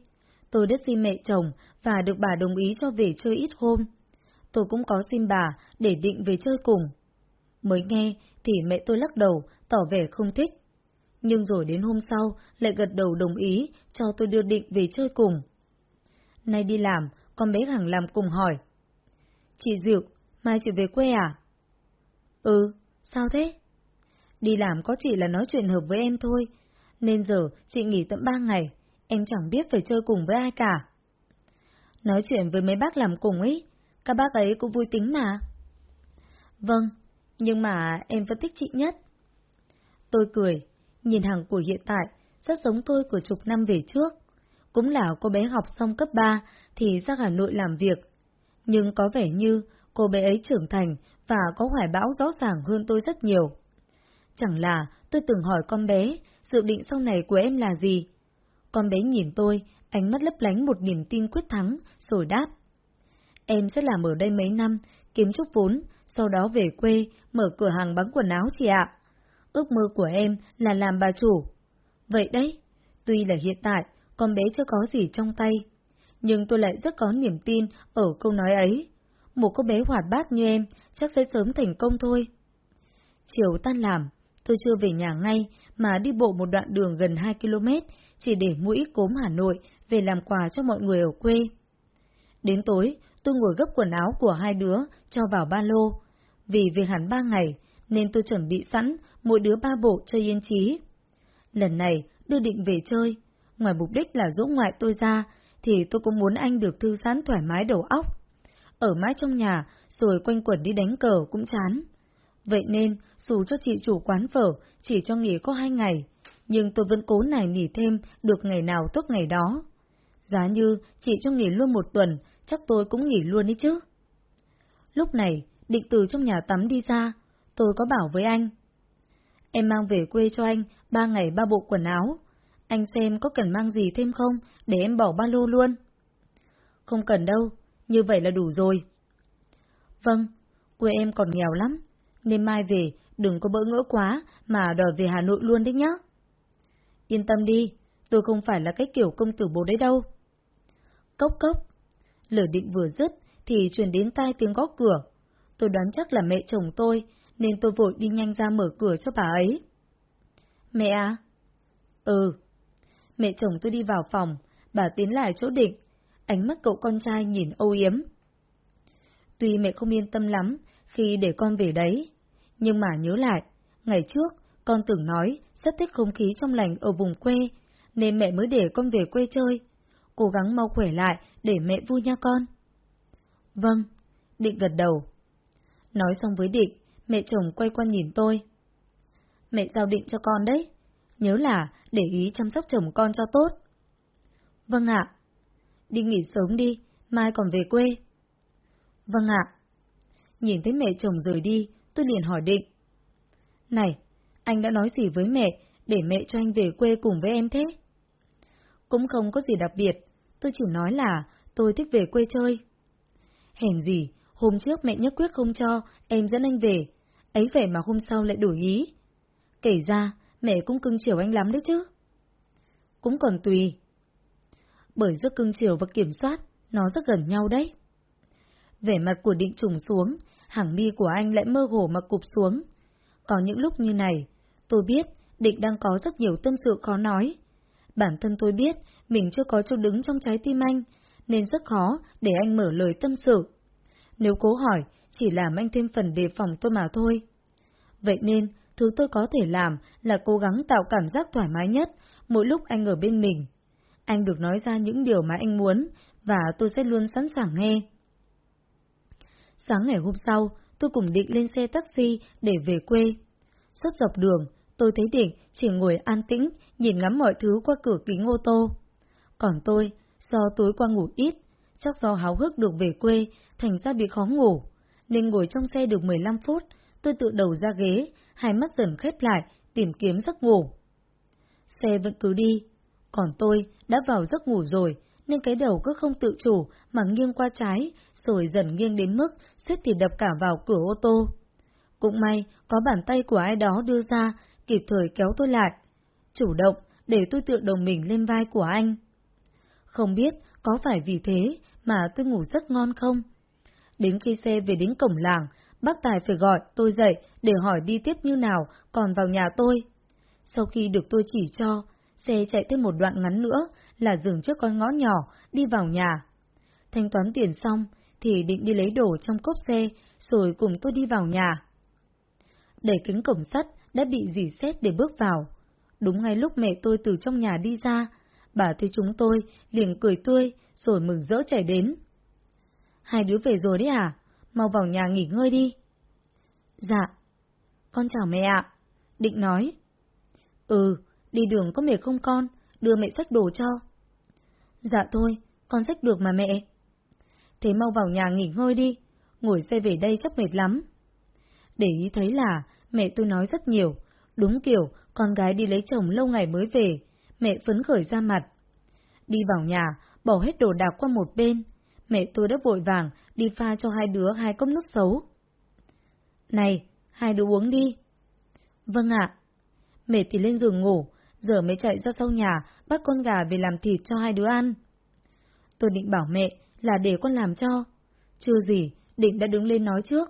Tôi đã xin mẹ chồng và được bà đồng ý cho về chơi ít hôm. Tôi cũng có xin bà để định về chơi cùng. Mới nghe thì mẹ tôi lắc đầu, tỏ vẻ không thích. Nhưng rồi đến hôm sau lại gật đầu đồng ý cho tôi đưa định về chơi cùng. Nay đi làm, con bé hàng làm cùng hỏi. Chị Diệu, mai chị về quê à? Ừ, sao thế? Đi làm có chỉ là nói chuyện hợp với em thôi, nên giờ chị nghỉ tận ba ngày, em chẳng biết phải chơi cùng với ai cả. Nói chuyện với mấy bác làm cùng ấy, các bác ấy cũng vui tính mà. Vâng, nhưng mà em vẫn thích chị nhất. Tôi cười, nhìn hàng của hiện tại, rất giống tôi của chục năm về trước. Cũng là cô bé học xong cấp 3 thì ra Hà Nội làm việc. Nhưng có vẻ như cô bé ấy trưởng thành và có hoài bão rõ ràng hơn tôi rất nhiều. Chẳng là tôi từng hỏi con bé, dự định sau này của em là gì? Con bé nhìn tôi, ánh mắt lấp lánh một niềm tin quyết thắng, rồi đáp. Em sẽ làm ở đây mấy năm, kiếm chút vốn, sau đó về quê, mở cửa hàng bán quần áo chị ạ. Ước mơ của em là làm bà chủ. Vậy đấy, tuy là hiện tại con bé chưa có gì trong tay, nhưng tôi lại rất có niềm tin ở câu nói ấy. Một cô bé hoạt bát như em chắc sẽ sớm thành công thôi. Chiều tan làm, tôi chưa về nhà ngay mà đi bộ một đoạn đường gần 2 km chỉ để mua ít cốm Hà Nội về làm quà cho mọi người ở quê. Đến tối, tôi ngồi gấp quần áo của hai đứa cho vào ba lô. Vì về hẳn ba ngày, nên tôi chuẩn bị sẵn mỗi đứa ba bộ chơi yên trí. Lần này, đưa định về chơi. Ngoài mục đích là dỗ ngoại tôi ra, thì tôi cũng muốn anh được thư giãn thoải mái đầu óc. Ở mãi trong nhà, rồi quanh quẩn đi đánh cờ cũng chán. Vậy nên, dù cho chị chủ quán phở chỉ cho nghỉ có hai ngày, nhưng tôi vẫn cố nài nghỉ thêm được ngày nào tốt ngày đó. Giá như chị cho nghỉ luôn một tuần, chắc tôi cũng nghỉ luôn đi chứ. Lúc này, định từ trong nhà tắm đi ra, tôi có bảo với anh. Em mang về quê cho anh ba ngày ba bộ quần áo. Anh xem có cần mang gì thêm không, để em bỏ ba lô luôn. Không cần đâu, như vậy là đủ rồi. Vâng, quê em còn nghèo lắm, nên mai về đừng có bỡ ngỡ quá mà đòi về Hà Nội luôn đấy nhá. Yên tâm đi, tôi không phải là cái kiểu công tử bố đấy đâu. Cốc cốc. Lửa định vừa dứt thì truyền đến tai tiếng gõ cửa. Tôi đoán chắc là mẹ chồng tôi, nên tôi vội đi nhanh ra mở cửa cho bà ấy. Mẹ à? Ừ. Mẹ chồng tôi đi vào phòng, bà tiến lại chỗ định, ánh mắt cậu con trai nhìn âu yếm. Tuy mẹ không yên tâm lắm khi để con về đấy, nhưng mà nhớ lại, ngày trước con tưởng nói rất thích không khí trong lành ở vùng quê, nên mẹ mới để con về quê chơi. Cố gắng mau khỏe lại để mẹ vui nha con. Vâng, Định gật đầu. Nói xong với Định, mẹ chồng quay qua nhìn tôi. Mẹ giao Định cho con đấy, nhớ là để ý chăm sóc chồng con cho tốt. Vâng ạ. Đi nghỉ sớm đi, mai còn về quê. Vâng ạ. Nhìn thấy mẹ chồng rời đi, tôi liền hỏi Định. Này, anh đã nói gì với mẹ để mẹ cho anh về quê cùng với em thế? Cũng không có gì đặc biệt, tôi chỉ nói là tôi thích về quê chơi. Hèn gì, hôm trước mẹ nhất quyết không cho em dẫn anh về, ấy vậy mà hôm sau lại đổi ý. Kể ra, mẹ cũng cưng chiều anh lắm đấy chứ. Cũng còn tùy. Bởi giữa cưng chiều và kiểm soát, nó rất gần nhau đấy. Vẻ mặt của định trùng xuống, hàng mi của anh lại mơ hồ mà cụp xuống. Có những lúc như này, tôi biết Định đang có rất nhiều tâm sự khó nói. Bản thân tôi biết mình chưa có chỗ đứng trong trái tim anh, nên rất khó để anh mở lời tâm sự. Nếu cố hỏi, chỉ làm anh thêm phần đề phòng tôi mà thôi. Vậy nên, thứ tôi có thể làm là cố gắng tạo cảm giác thoải mái nhất mỗi lúc anh ở bên mình. Anh được nói ra những điều mà anh muốn, và tôi sẽ luôn sẵn sàng nghe. Sáng ngày hôm sau, tôi cùng Định lên xe taxi để về quê. Suốt dọc đường, tôi thấy Định chỉ ngồi an tĩnh, nhìn ngắm mọi thứ qua cửa kính ô tô. Còn tôi, do tối qua ngủ ít, chắc do háo hức được về quê, thành ra bị khó ngủ, nên ngồi trong xe được 15 phút, tôi tự đầu ra ghế, hai mắt dần khép lại, tìm kiếm giấc ngủ. Xe vẫn cứ đi, còn tôi đã vào giấc ngủ rồi, nên cái đầu cứ không tự chủ mà nghiêng qua trái, rồi dần nghiêng đến mức suýt thì đập cả vào cửa ô tô. Cũng may có bàn tay của ai đó đưa ra, kịp thời kéo tôi lại. Chủ động, để tôi tựa đầu mình lên vai của anh. Không biết có phải vì thế mà tôi ngủ rất ngon không? Đến khi xe về đến cổng làng, bác Tài phải gọi tôi dậy để hỏi đi tiếp như nào còn vào nhà tôi. Sau khi được tôi chỉ cho, xe chạy thêm một đoạn ngắn nữa là dừng trước con ngõ nhỏ, đi vào nhà. Thanh toán tiền xong, thì định đi lấy đồ trong cốp xe, rồi cùng tôi đi vào nhà. Đẩy kính cổng sắt đã bị dì xét để bước vào. Đúng ngay lúc mẹ tôi từ trong nhà đi ra, bà thấy chúng tôi liền cười tươi, rồi mừng rỡ chạy đến. Hai đứa về rồi đấy à? Mau vào nhà nghỉ ngơi đi. Dạ. Con chào mẹ ạ. Định nói. Ừ, đi đường có mệt không con? Đưa mẹ sách đồ cho. Dạ thôi, con sách được mà mẹ. Thế mau vào nhà nghỉ ngơi đi, ngồi xe về đây chắc mệt lắm. Để ý thấy là mẹ tôi nói rất nhiều, đúng kiểu con gái đi lấy chồng lâu ngày mới về, mẹ phấn khởi ra mặt. Đi vào nhà, bỏ hết đồ đạc qua một bên, mẹ tôi đã vội vàng đi pha cho hai đứa hai cốc nước xấu. Này, hai đứa uống đi. Vâng ạ. Mẹ thì lên giường ngủ, giờ mới chạy ra sau nhà bắt con gà về làm thịt cho hai đứa ăn. Tôi định bảo mẹ là để con làm cho. Chưa gì, định đã đứng lên nói trước.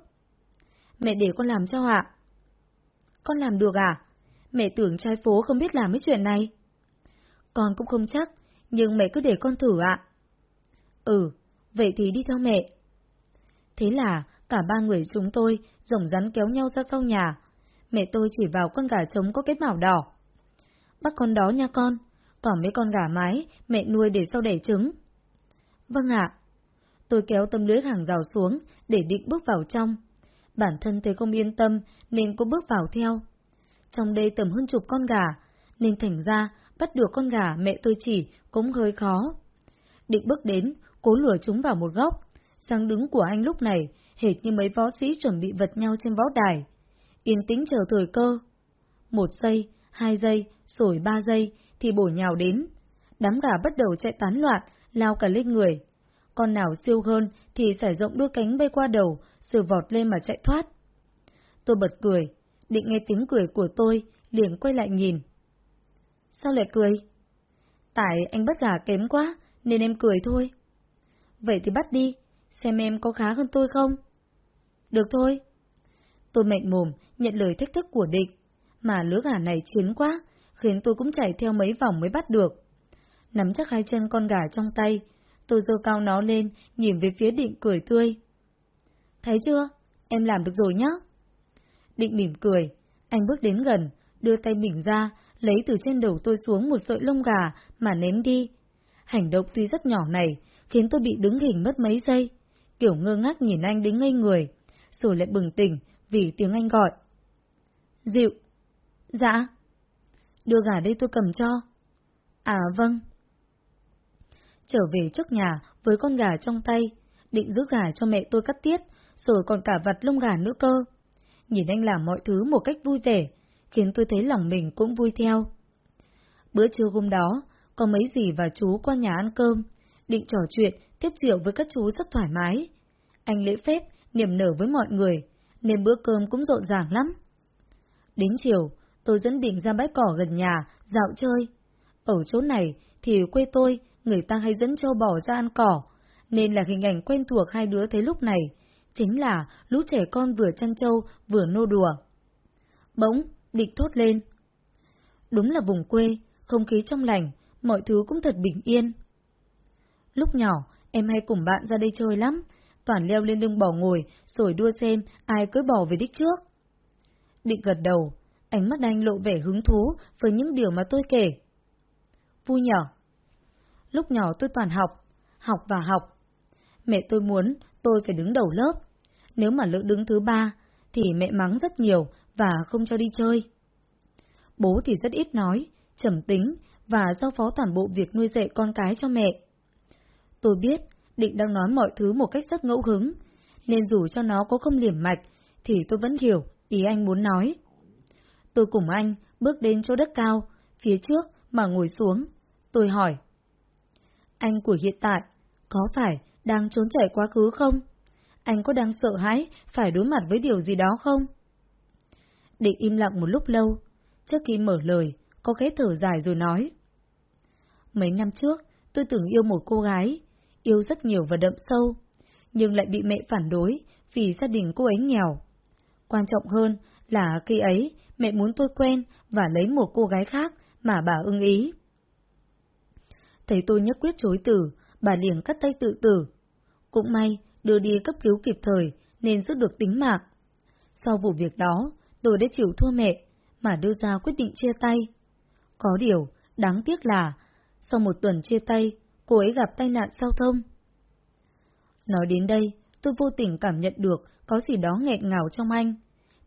Mẹ để con làm cho ạ. Con làm được à? Mẹ tưởng trai phố không biết làm cái chuyện này. Con cũng không chắc, nhưng mẹ cứ để con thử ạ. Ừ, vậy thì đi theo mẹ. Thế là cả ba người chúng tôi rồng rắn kéo nhau ra sau nhà. Mẹ tôi chỉ vào con gà trống có cái màu đỏ. Bắt con đó nha con, còn mấy con gà mái mẹ nuôi để sau đẻ trứng. Vâng ạ. Tôi kéo tấm lưới hàng rào xuống để định bước vào trong. Bản thân thấy không yên tâm nên cũng bước vào theo. Trong đây tầm hơn chục con gà, nên thành ra bắt được con gà mẹ tôi chỉ cũng hơi khó. Định bước đến, cố lùa chúng vào một góc. Sang đứng của anh lúc này, hệt như mấy võ sĩ chuẩn bị vật nhau trên võ đài. Yên tĩnh chờ thời cơ. Một giây, hai giây, rồi ba giây, thì bổ nhào đến. Đám gà bắt đầu chạy tán loạn, lao cả lên người. Con nào siêu hơn thì sải rộng đôi cánh bay qua đầu, rồi vọt lên mà chạy thoát. Tôi bật cười, định nghe tiếng cười của tôi, liền quay lại nhìn. Sao lại cười? Tại anh bắt gà kém quá, nên em cười thôi. Vậy thì bắt đi, xem em có khá hơn tôi không? Được thôi. Tôi mạnh mồm, nhận lời thách thức của địch, mà lứa gà này chiến quá, khiến tôi cũng chạy theo mấy vòng mới bắt được. Nắm chắc hai chân con gà trong tay, tôi dơ cao nó lên, nhìn về phía định cười tươi. Thấy chưa? Em làm được rồi nhá. Định mỉm cười, anh bước đến gần, đưa tay mình ra, lấy từ trên đầu tôi xuống một sợi lông gà mà ném đi. Hành động tuy rất nhỏ này, khiến tôi bị đứng hình mất mấy giây, kiểu ngơ ngác nhìn anh đến ngây người, rồi lại bừng tỉnh vì tiếng anh gọi. Dịu. Dạ. Đưa gà đây tôi cầm cho. À vâng. Trở về trước nhà với con gà trong tay, định giữ gà cho mẹ tôi cắt tiết, rồi còn cả vặt lông gà nữa cơ. Nhìn anh làm mọi thứ một cách vui vẻ, khiến tôi thấy lòng mình cũng vui theo. Bữa trưa hôm đó, có mấy dì và chú qua nhà ăn cơm, định trò chuyện, tiếp rượu với các chú rất thoải mái. Anh lễ phép, niềm nở với mọi người, nên bữa cơm cũng rộn ràng lắm. Đến chiều, tôi dẫn định ra bãi cỏ gần nhà, dạo chơi. Ở chỗ này thì quê tôi, người ta hay dẫn châu bò ra ăn cỏ, nên là hình ảnh quen thuộc hai đứa thấy lúc này, chính là lũ trẻ con vừa chăn trâu vừa nô đùa. Bỗng, địch thốt lên. Đúng là vùng quê, không khí trong lành, mọi thứ cũng thật bình yên. Lúc nhỏ, em hay cùng bạn ra đây chơi lắm, toàn leo lên lưng bò ngồi, rồi đua xem ai cưới bò về đích trước. Định gật đầu, ánh mắt anh lộ vẻ hứng thú với những điều mà tôi kể. Vui nhở? Lúc nhỏ tôi toàn học, học và học. Mẹ tôi muốn tôi phải đứng đầu lớp. Nếu mà lỡ đứng thứ ba, thì mẹ mắng rất nhiều và không cho đi chơi. Bố thì rất ít nói, trầm tính và giao phó toàn bộ việc nuôi dạy con cái cho mẹ. Tôi biết Định đang nói mọi thứ một cách rất ngẫu hứng, nên dù cho nó có không liềm mạch, thì tôi vẫn hiểu ý anh muốn nói. Tôi cùng anh bước đến chỗ đất cao, phía trước mà ngồi xuống. Tôi hỏi. Anh của hiện tại, có phải đang trốn chạy quá khứ không? Anh có đang sợ hãi phải đối mặt với điều gì đó không? Định im lặng một lúc lâu, trước khi mở lời, có cái thở dài rồi nói. Mấy năm trước, tôi từng yêu một cô gái, yêu rất nhiều và đậm sâu, nhưng lại bị mẹ phản đối vì gia đình cô ấy nghèo. Quan trọng hơn là khi ấy mẹ muốn tôi quen và lấy một cô gái khác mà bà ưng ý. Thấy tôi nhất quyết chối từ, bà liền cắt tay tự tử. Cũng may, đưa đi cấp cứu kịp thời nên giữ được tính mạng. Sau vụ việc đó, tôi đã chịu thua mẹ, mà đưa ra quyết định chia tay. Có điều, đáng tiếc là, sau một tuần chia tay, cô ấy gặp tai nạn giao thông. Nói đến đây, tôi vô tình cảm nhận được có gì đó nghẹn ngào trong anh.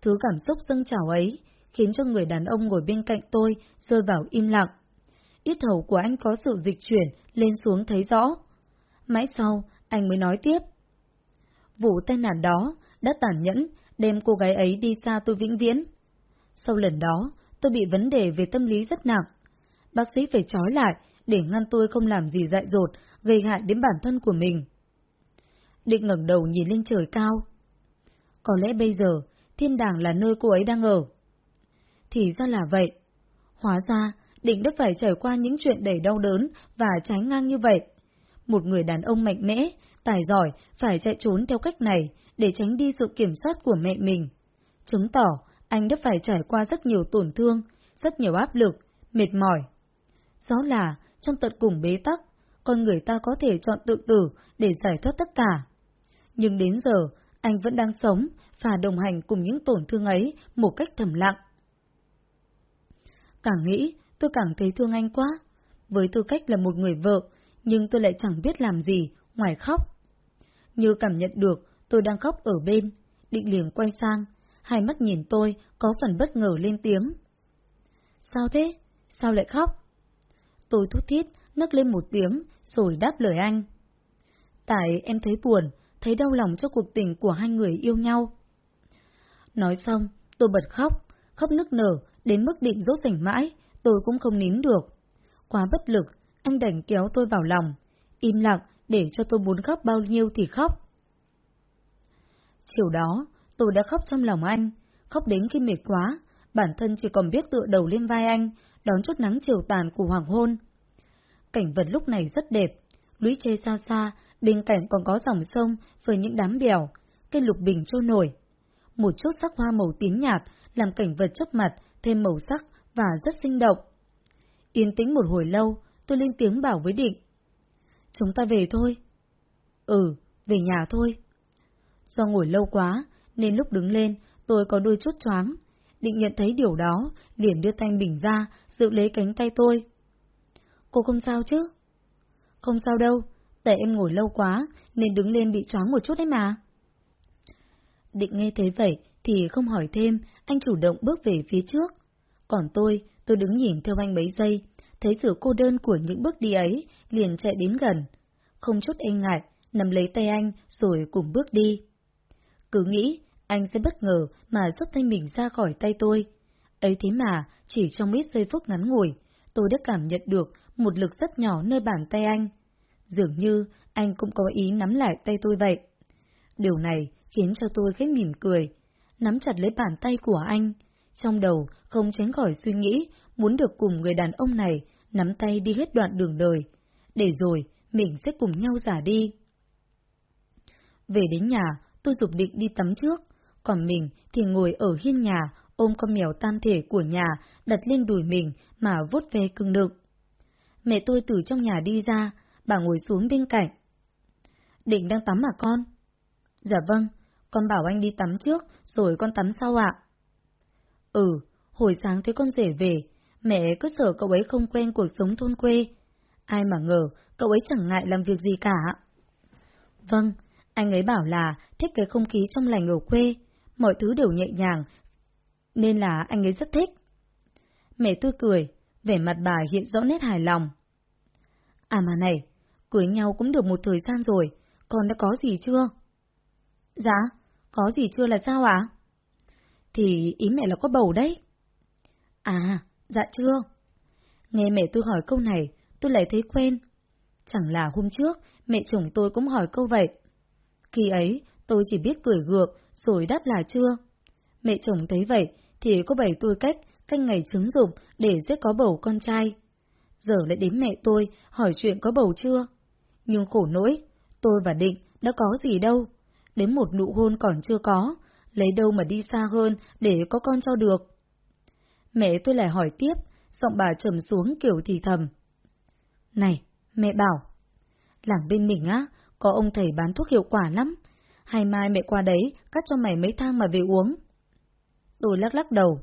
Thứ cảm xúc dâng trào ấy khiến cho người đàn ông ngồi bên cạnh tôi rơi vào im lặng. Ít hầu của anh có sự dịch chuyển lên xuống thấy rõ. Mãi sau, anh mới nói tiếp. Vụ tai nạn đó đã tàn nhẫn đem cô gái ấy đi xa tôi vĩnh viễn. Sau lần đó, tôi bị vấn đề về tâm lý rất nặng. Bác sĩ phải trói lại để ngăn tôi không làm gì dại dột, gây hại đến bản thân của mình. Định ngẩng đầu nhìn lên trời cao. Có lẽ bây giờ, thiên đàng là nơi cô ấy đang ở. Thì ra là vậy. Hóa ra, Định đã phải trải qua những chuyện đầy đau đớn và trái ngang như vậy. Một người đàn ông mạnh mẽ, tài giỏi, phải chạy trốn theo cách này để tránh đi sự kiểm soát của mẹ mình. Chứng tỏ, anh đã phải trải qua rất nhiều tổn thương, rất nhiều áp lực, mệt mỏi. Rõ là, trong tận cùng bế tắc, con người ta có thể chọn tự tử để giải thoát tất cả. Nhưng đến giờ, anh vẫn đang sống và đồng hành cùng những tổn thương ấy một cách thầm lặng. Càng nghĩ, tôi càng thấy thương anh quá. Với tư cách là một người vợ, nhưng tôi lại chẳng biết làm gì ngoài khóc. Như cảm nhận được tôi đang khóc ở bên, định liền quay sang, hai mắt nhìn tôi có phần bất ngờ lên tiếng. Sao thế? Sao lại khóc? Tôi thút thít, nấc lên một tiếng, rồi đáp lời anh. Tại em thấy buồn, thấy đau lòng cho cuộc tình của hai người yêu nhau. Nói xong, tôi bật khóc, khóc nức nở, đến mức định rốt rảnh mãi, tôi cũng không nín được. Quá bất lực, anh đành kéo tôi vào lòng, im lặng để cho tôi muốn khóc bao nhiêu thì khóc. Chiều đó, tôi đã khóc trong lòng anh, khóc đến khi mệt quá, bản thân chỉ còn biết tựa đầu lên vai anh, đón chút nắng chiều tàn của hoàng hôn. Cảnh vật lúc này rất đẹp, lũy chê xa xa, bên cạnh còn có dòng sông với những đám bèo, cây lục bình trôi nổi. Một chút sắc hoa màu tím nhạt làm cảnh vật trước mặt thêm màu sắc và rất sinh động. Yên tĩnh một hồi lâu, tôi lên tiếng bảo với Định. Chúng ta về thôi. Ừ, về nhà thôi. Do ngồi lâu quá, nên lúc đứng lên, tôi có đôi chút choáng. Định nhận thấy điều đó, liền đưa tay bình ra, giữ lấy cánh tay tôi. Cô không sao chứ? Không sao đâu, tại em ngồi lâu quá, nên đứng lên bị choáng một chút đấy mà. Định nghe thấy vậy, thì không hỏi thêm, anh chủ động bước về phía trước. Còn tôi, tôi đứng nhìn theo anh mấy giây, thấy sự cô đơn của những bước đi ấy, liền chạy đến gần. Không chút e ngại, nắm lấy tay anh, rồi cùng bước đi. Cứ nghĩ, anh sẽ bất ngờ mà rút tay mình ra khỏi tay tôi. Ấy thế mà, chỉ trong ít giây phút ngắn ngủi, tôi đã cảm nhận được một lực rất nhỏ nơi bàn tay anh. Dường như anh cũng có ý nắm lại tay tôi vậy. Điều này khiến cho tôi khẽ mỉm cười, nắm chặt lấy bàn tay của anh. Trong đầu không tránh khỏi suy nghĩ muốn được cùng người đàn ông này nắm tay đi hết đoạn đường đời, để rồi mình sẽ cùng nhau giả đi. Về đến nhà, tôi dục định đi tắm trước, còn mình thì ngồi ở hiên nhà, ôm con mèo tam thể của nhà đặt lên đùi mình mà vuốt ve cưng nựng. Mẹ tôi từ trong nhà đi ra, bà ngồi xuống bên cạnh. Định đang tắm à con? Dạ vâng, con bảo anh đi tắm trước, rồi con tắm sau ạ. Ừ, hồi sáng thấy con rể về, mẹ cứ sợ cậu ấy không quen cuộc sống thôn quê. Ai mà ngờ, cậu ấy chẳng ngại làm việc gì cả. Vâng, anh ấy bảo là thích cái không khí trong lành ở quê, mọi thứ đều nhẹ nhàng, nên là anh ấy rất thích. Mẹ tôi cười, vẻ mặt bà hiện rõ nét hài lòng. À mà này, cưới nhau cũng được một thời gian rồi, con đã có gì chưa? Dạ, có gì chưa là sao ạ? Thì ý mẹ là có bầu đấy. À, dạ chưa. Nghe mẹ tôi hỏi câu này, tôi lại thấy quen. Chẳng là hôm trước, mẹ chồng tôi cũng hỏi câu vậy. Khi ấy, tôi chỉ biết cười gượng, rồi đáp là chưa. Mẹ chồng thấy vậy, thì có bày tôi cách, canh ngày trứng dụng để sẽ có bầu con trai. Giờ lại đến mẹ tôi hỏi chuyện có bầu chưa. Nhưng khổ nỗi, tôi và Định đã có gì đâu. Đến một nụ hôn còn chưa có, lấy đâu mà đi xa hơn để có con cho được. Mẹ tôi lại hỏi tiếp, giọng bà trầm xuống kiểu thì thầm. Này, mẹ bảo, làng bên mình á, có ông thầy bán thuốc hiệu quả lắm. Hay mai mẹ qua đấy, cắt cho mày mấy thang mà về uống. Tôi lắc lắc đầu.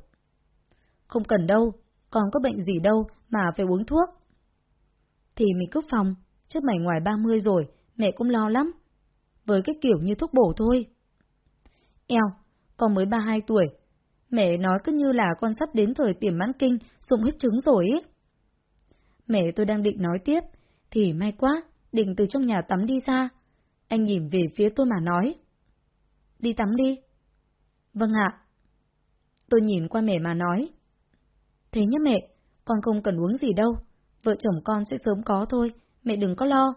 Không cần đâu, còn có bệnh gì đâu mà phải uống thuốc. Thì mình cướp phòng, chứ mày ngoài 30 rồi, mẹ cũng lo lắm. Với cái kiểu như thuốc bổ thôi. Eo, con mới 32 tuổi. Mẹ nói cứ như là con sắp đến thời tiềm mãn kinh, dùng hết trứng rồi ấy. Mẹ tôi đang định nói tiếp, thì may quá, định từ trong nhà tắm đi ra. Anh nhìn về phía tôi mà nói. Đi tắm đi. Vâng ạ. Tôi nhìn qua mẹ mà nói. Thế nhá mẹ, con không cần uống gì đâu, vợ chồng con sẽ sớm có thôi, mẹ đừng có lo.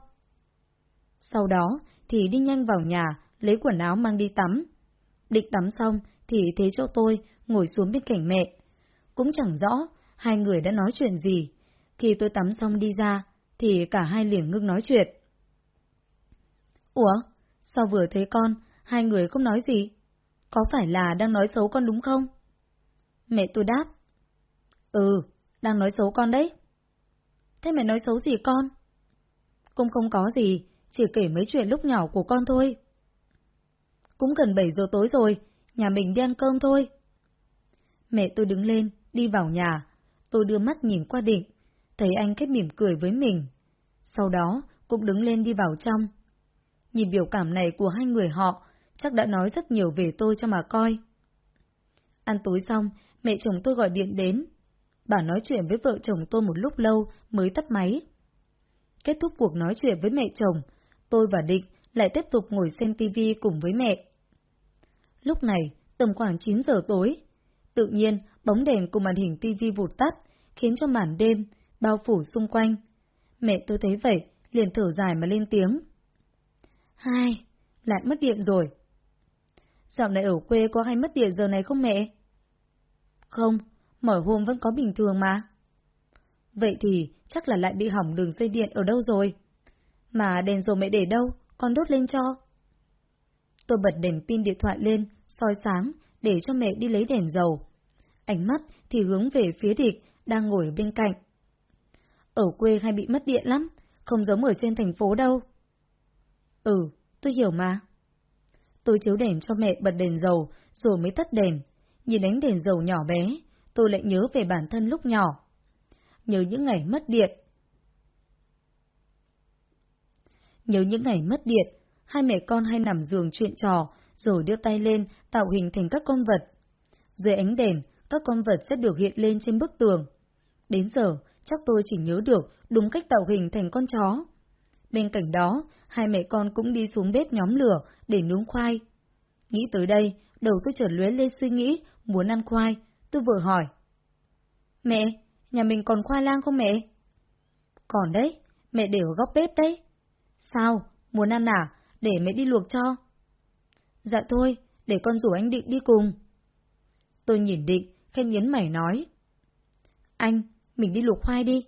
Sau đó thì đi nhanh vào nhà, lấy quần áo mang đi tắm. Định tắm xong thì thế cho tôi ngồi xuống bên cạnh mẹ. Cũng chẳng rõ hai người đã nói chuyện gì. Khi tôi tắm xong đi ra, thì cả hai liền ngưng nói chuyện. Ủa, sao vừa thấy con, hai người không nói gì? Có phải là đang nói xấu con đúng không? Mẹ tôi đáp. Ừ, đang nói xấu con đấy. Thế mẹ nói xấu gì con? Cũng không có gì, chỉ kể mấy chuyện lúc nhỏ của con thôi. Cũng gần 7 giờ tối rồi, nhà mình đi ăn cơm thôi. Mẹ tôi đứng lên, đi vào nhà. Tôi đưa mắt nhìn qua định, thấy anh kết mỉm cười với mình. Sau đó, cũng đứng lên đi vào trong. Nhìn biểu cảm này của hai người họ, chắc đã nói rất nhiều về tôi cho mà coi. Ăn tối xong, mẹ chồng tôi gọi điện đến. Bà nói chuyện với vợ chồng tôi một lúc lâu mới tắt máy. Kết thúc cuộc nói chuyện với mẹ chồng, tôi và Định lại tiếp tục ngồi xem tivi cùng với mẹ. Lúc này, tầm khoảng 9 giờ tối, tự nhiên bóng đèn của màn hình tivi vụt tắt, khiến cho màn đêm bao phủ xung quanh. Mẹ tôi thấy vậy, liền thở dài mà lên tiếng. Hai, lại mất điện rồi. Dạo này ở quê có hay mất điện giờ này không mẹ? Không, mọi hôm vẫn có bình thường mà. Vậy thì chắc là lại bị hỏng đường dây điện ở đâu rồi? Mà đèn dầu mẹ để đâu, con đốt lên cho. Tôi bật đèn pin điện thoại lên, soi sáng, để cho mẹ đi lấy đèn dầu. Ánh mắt thì hướng về phía địch, đang ngồi bên cạnh. Ở quê hay bị mất điện lắm, không giống ở trên thành phố đâu. Ừ, tôi hiểu mà. Tôi chiếu đèn cho mẹ bật đèn dầu, rồi mới tắt đèn. Nhìn ánh đèn dầu nhỏ bé, tôi lại nhớ về bản thân lúc nhỏ. Nhớ những ngày mất điện. Nhớ những ngày mất điện, hai mẹ con hay nằm giường chuyện trò, rồi đưa tay lên tạo hình thành các con vật. Dưới ánh đèn, các con vật sẽ được hiện lên trên bức tường. Đến giờ, chắc tôi chỉ nhớ được đúng cách tạo hình thành con chó. Bên cạnh đó, hai mẹ con cũng đi xuống bếp nhóm lửa để nướng khoai. Nghĩ tới đây, đầu tôi chợt lóe lên suy nghĩ muốn ăn khoai, tôi vừa hỏi. Mẹ, nhà mình còn khoai lang không mẹ? Còn đấy, mẹ để ở góc bếp đấy. Sao, muốn ăn à, để mẹ đi luộc cho. Dạ thôi, để con rủ anh Định đi cùng. Tôi nhìn Định, khen nhấn mày nói. Anh, mình đi luộc khoai đi.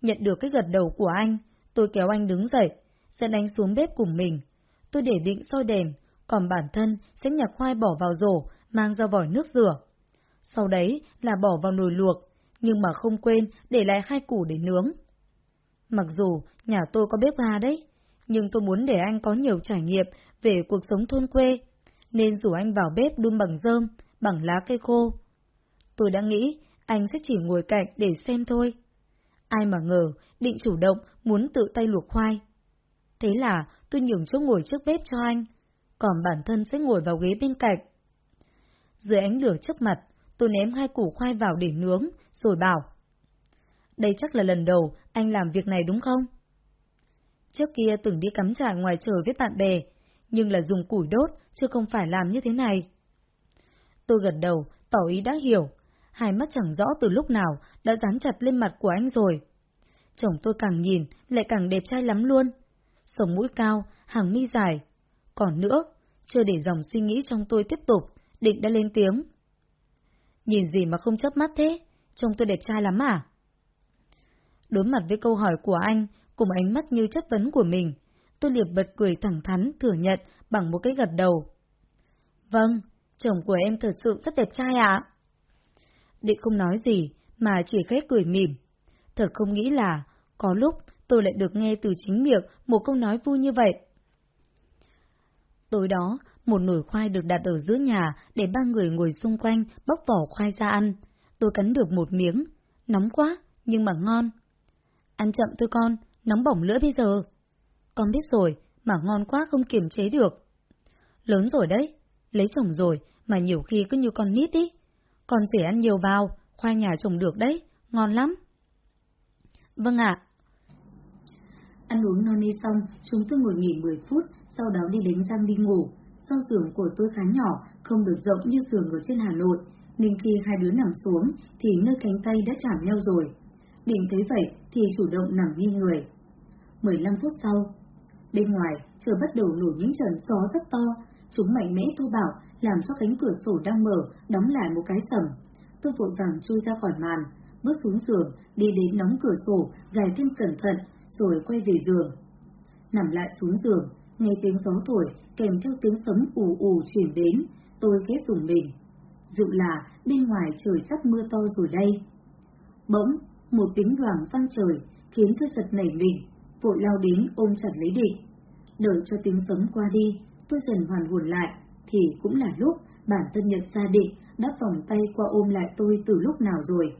Nhận được cái gật đầu của anh, tôi kéo anh đứng dậy, dẫn anh xuống bếp cùng mình. Tôi để Định soi đèn, còn bản thân sẽ nhặt khoai bỏ vào rổ, mang ra vòi nước rửa. Sau đấy là bỏ vào nồi luộc, nhưng mà không quên để lại hai củ để nướng. Mặc dù nhà tôi có bếp ga đấy, nhưng tôi muốn để anh có nhiều trải nghiệm về cuộc sống thôn quê, nên rủ anh vào bếp đun bằng rơm, bằng lá cây khô. Tôi đã nghĩ anh sẽ chỉ ngồi cạnh để xem thôi. Ai mà ngờ, định chủ động muốn tự tay luộc khoai. Thế là tôi nhường chỗ ngồi trước bếp cho anh, còn bản thân sẽ ngồi vào ghế bên cạnh. Dưới ánh lửa trước mặt, tôi ném hai củ khoai vào để nướng, rồi bảo. Đây chắc là lần đầu anh làm việc này đúng không? Trước kia từng đi cắm trại ngoài trời với bạn bè, nhưng là dùng củi đốt, chứ không phải làm như thế này. Tôi gật đầu, tỏ ý đã hiểu, hai mắt chẳng rõ từ lúc nào đã dán chặt lên mặt của anh rồi. Chồng tôi càng nhìn, lại càng đẹp trai lắm luôn. Sống mũi cao, hàng mi dài. Còn nữa, chưa để dòng suy nghĩ trong tôi tiếp tục, định đã lên tiếng. Nhìn gì mà không chớp mắt thế, trông tôi đẹp trai lắm à? Đối mặt với câu hỏi của anh, cùng ánh mắt như chất vấn của mình, tôi liệp bật cười thẳng thắn thừa nhận bằng một cái gật đầu. Vâng, chồng của em thật sự rất đẹp trai ạ. Định không nói gì, mà chỉ khét cười mỉm. Thật không nghĩ là, có lúc tôi lại được nghe từ chính miệng một câu nói vui như vậy. Tối đó, một nồi khoai được đặt ở giữa nhà để ba người ngồi xung quanh bóc vỏ khoai ra ăn. Tôi cắn được một miếng. Nóng quá, nhưng mà ngon. Ăn chậm thôi con, nóng bỏng lưỡi bây giờ. Con biết rồi, mà ngon quá không kiềm chế được. Lớn rồi đấy, lấy chồng rồi, mà nhiều khi cứ như con nít ý. Con rể ăn nhiều vào, khoai nhà trồng được đấy, ngon lắm. Vâng ạ. Ăn uống no nê xong, chúng tôi ngồi nghỉ 10 phút, sau đó đi đánh răng đi ngủ. Do giường của tôi khá nhỏ, không được rộng như giường ở trên Hà Nội, nên khi hai đứa nằm xuống thì nơi cánh tay đã chạm nhau rồi. Định thấy vậy thì chủ động nằm nghiêng người. 15 phút sau, bên ngoài trời bắt đầu nổi những trận gió rất to, chúng mạnh mẽ thô bạo làm cho cánh cửa sổ đang mở đóng lại một cái sầm. Tôi vội vàng chui ra khỏi màn, bước xuống giường, đi đến đóng cửa sổ, gài thêm cẩn thận, rồi quay về giường. Nằm lại xuống giường, nghe tiếng gió thổi kèm theo tiếng sấm ù ù chuyển đến, tôi khẽ dùng mình. Dự là bên ngoài trời sắp mưa to rồi đây. Bỗng, một tiếng đoàn vang trời khiến tôi giật nảy mình, vội lao đến ôm chặt lấy định. Đợi cho tiếng sấm qua đi, tôi dần hoàn hồn lại, thì cũng là lúc bản thân nhận ra định đã vòng tay qua ôm lại tôi từ lúc nào rồi.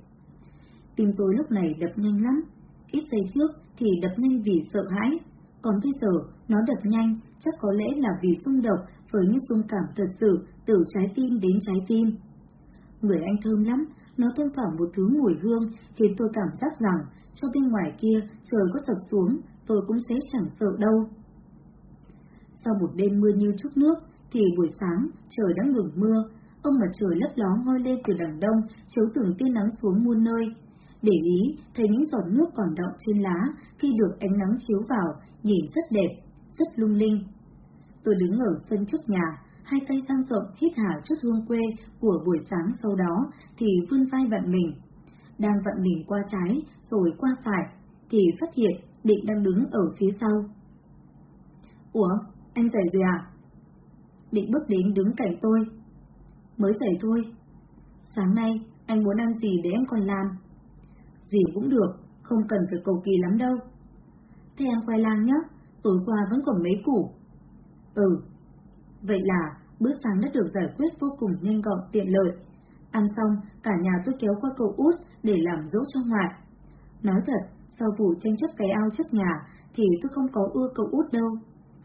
Tim tôi lúc này đập nhanh lắm, ít giây trước thì đập nhanh vì sợ hãi, còn bây giờ nó đập nhanh chắc có lẽ là vì xung động với những dung cảm thật sự từ trái tim đến trái tim. Người anh thơm lắm, nó thơm thoảng một thứ mùi hương khiến tôi cảm giác rằng cho bên ngoài kia trời có sập xuống tôi cũng sẽ chẳng sợ đâu. Sau một đêm mưa như chút nước thì buổi sáng trời đã ngừng mưa, ông mặt trời lấp ló ngoi lên từ đằng đông chiếu từng tia nắng xuống muôn nơi. Để ý, thấy những giọt nước còn đọng trên lá khi được ánh nắng chiếu vào, nhìn rất đẹp, rất lung linh. Tôi đứng ở sân trước nhà, hai tay sang rộng hít hà chút hương quê của buổi sáng sau đó thì vươn vai vặn mình. Đang vặn mình qua trái rồi qua phải thì phát hiện định đang đứng ở phía sau. Ủa, anh dậy rồi à? Định bước đến đứng cạnh tôi. Mới dậy thôi. Sáng nay, anh muốn ăn gì để em còn làm? Gì cũng được, không cần phải cầu kỳ lắm đâu. Thế em quay lang nhé, tối qua vẫn còn mấy củ. Ừ. Vậy là bữa sáng đã được giải quyết vô cùng nhanh gọn tiện lợi. Ăn xong, cả nhà tôi kéo qua cậu út để làm dỗ cho ngoại. Nói thật, sau vụ tranh chấp cái ao trước nhà thì tôi không có ưa cậu út đâu.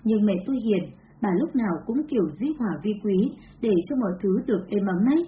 Nhưng mẹ tôi hiền, bà lúc nào cũng kiểu dĩ hỏa vi quý để cho mọi thứ được êm ấm ấy.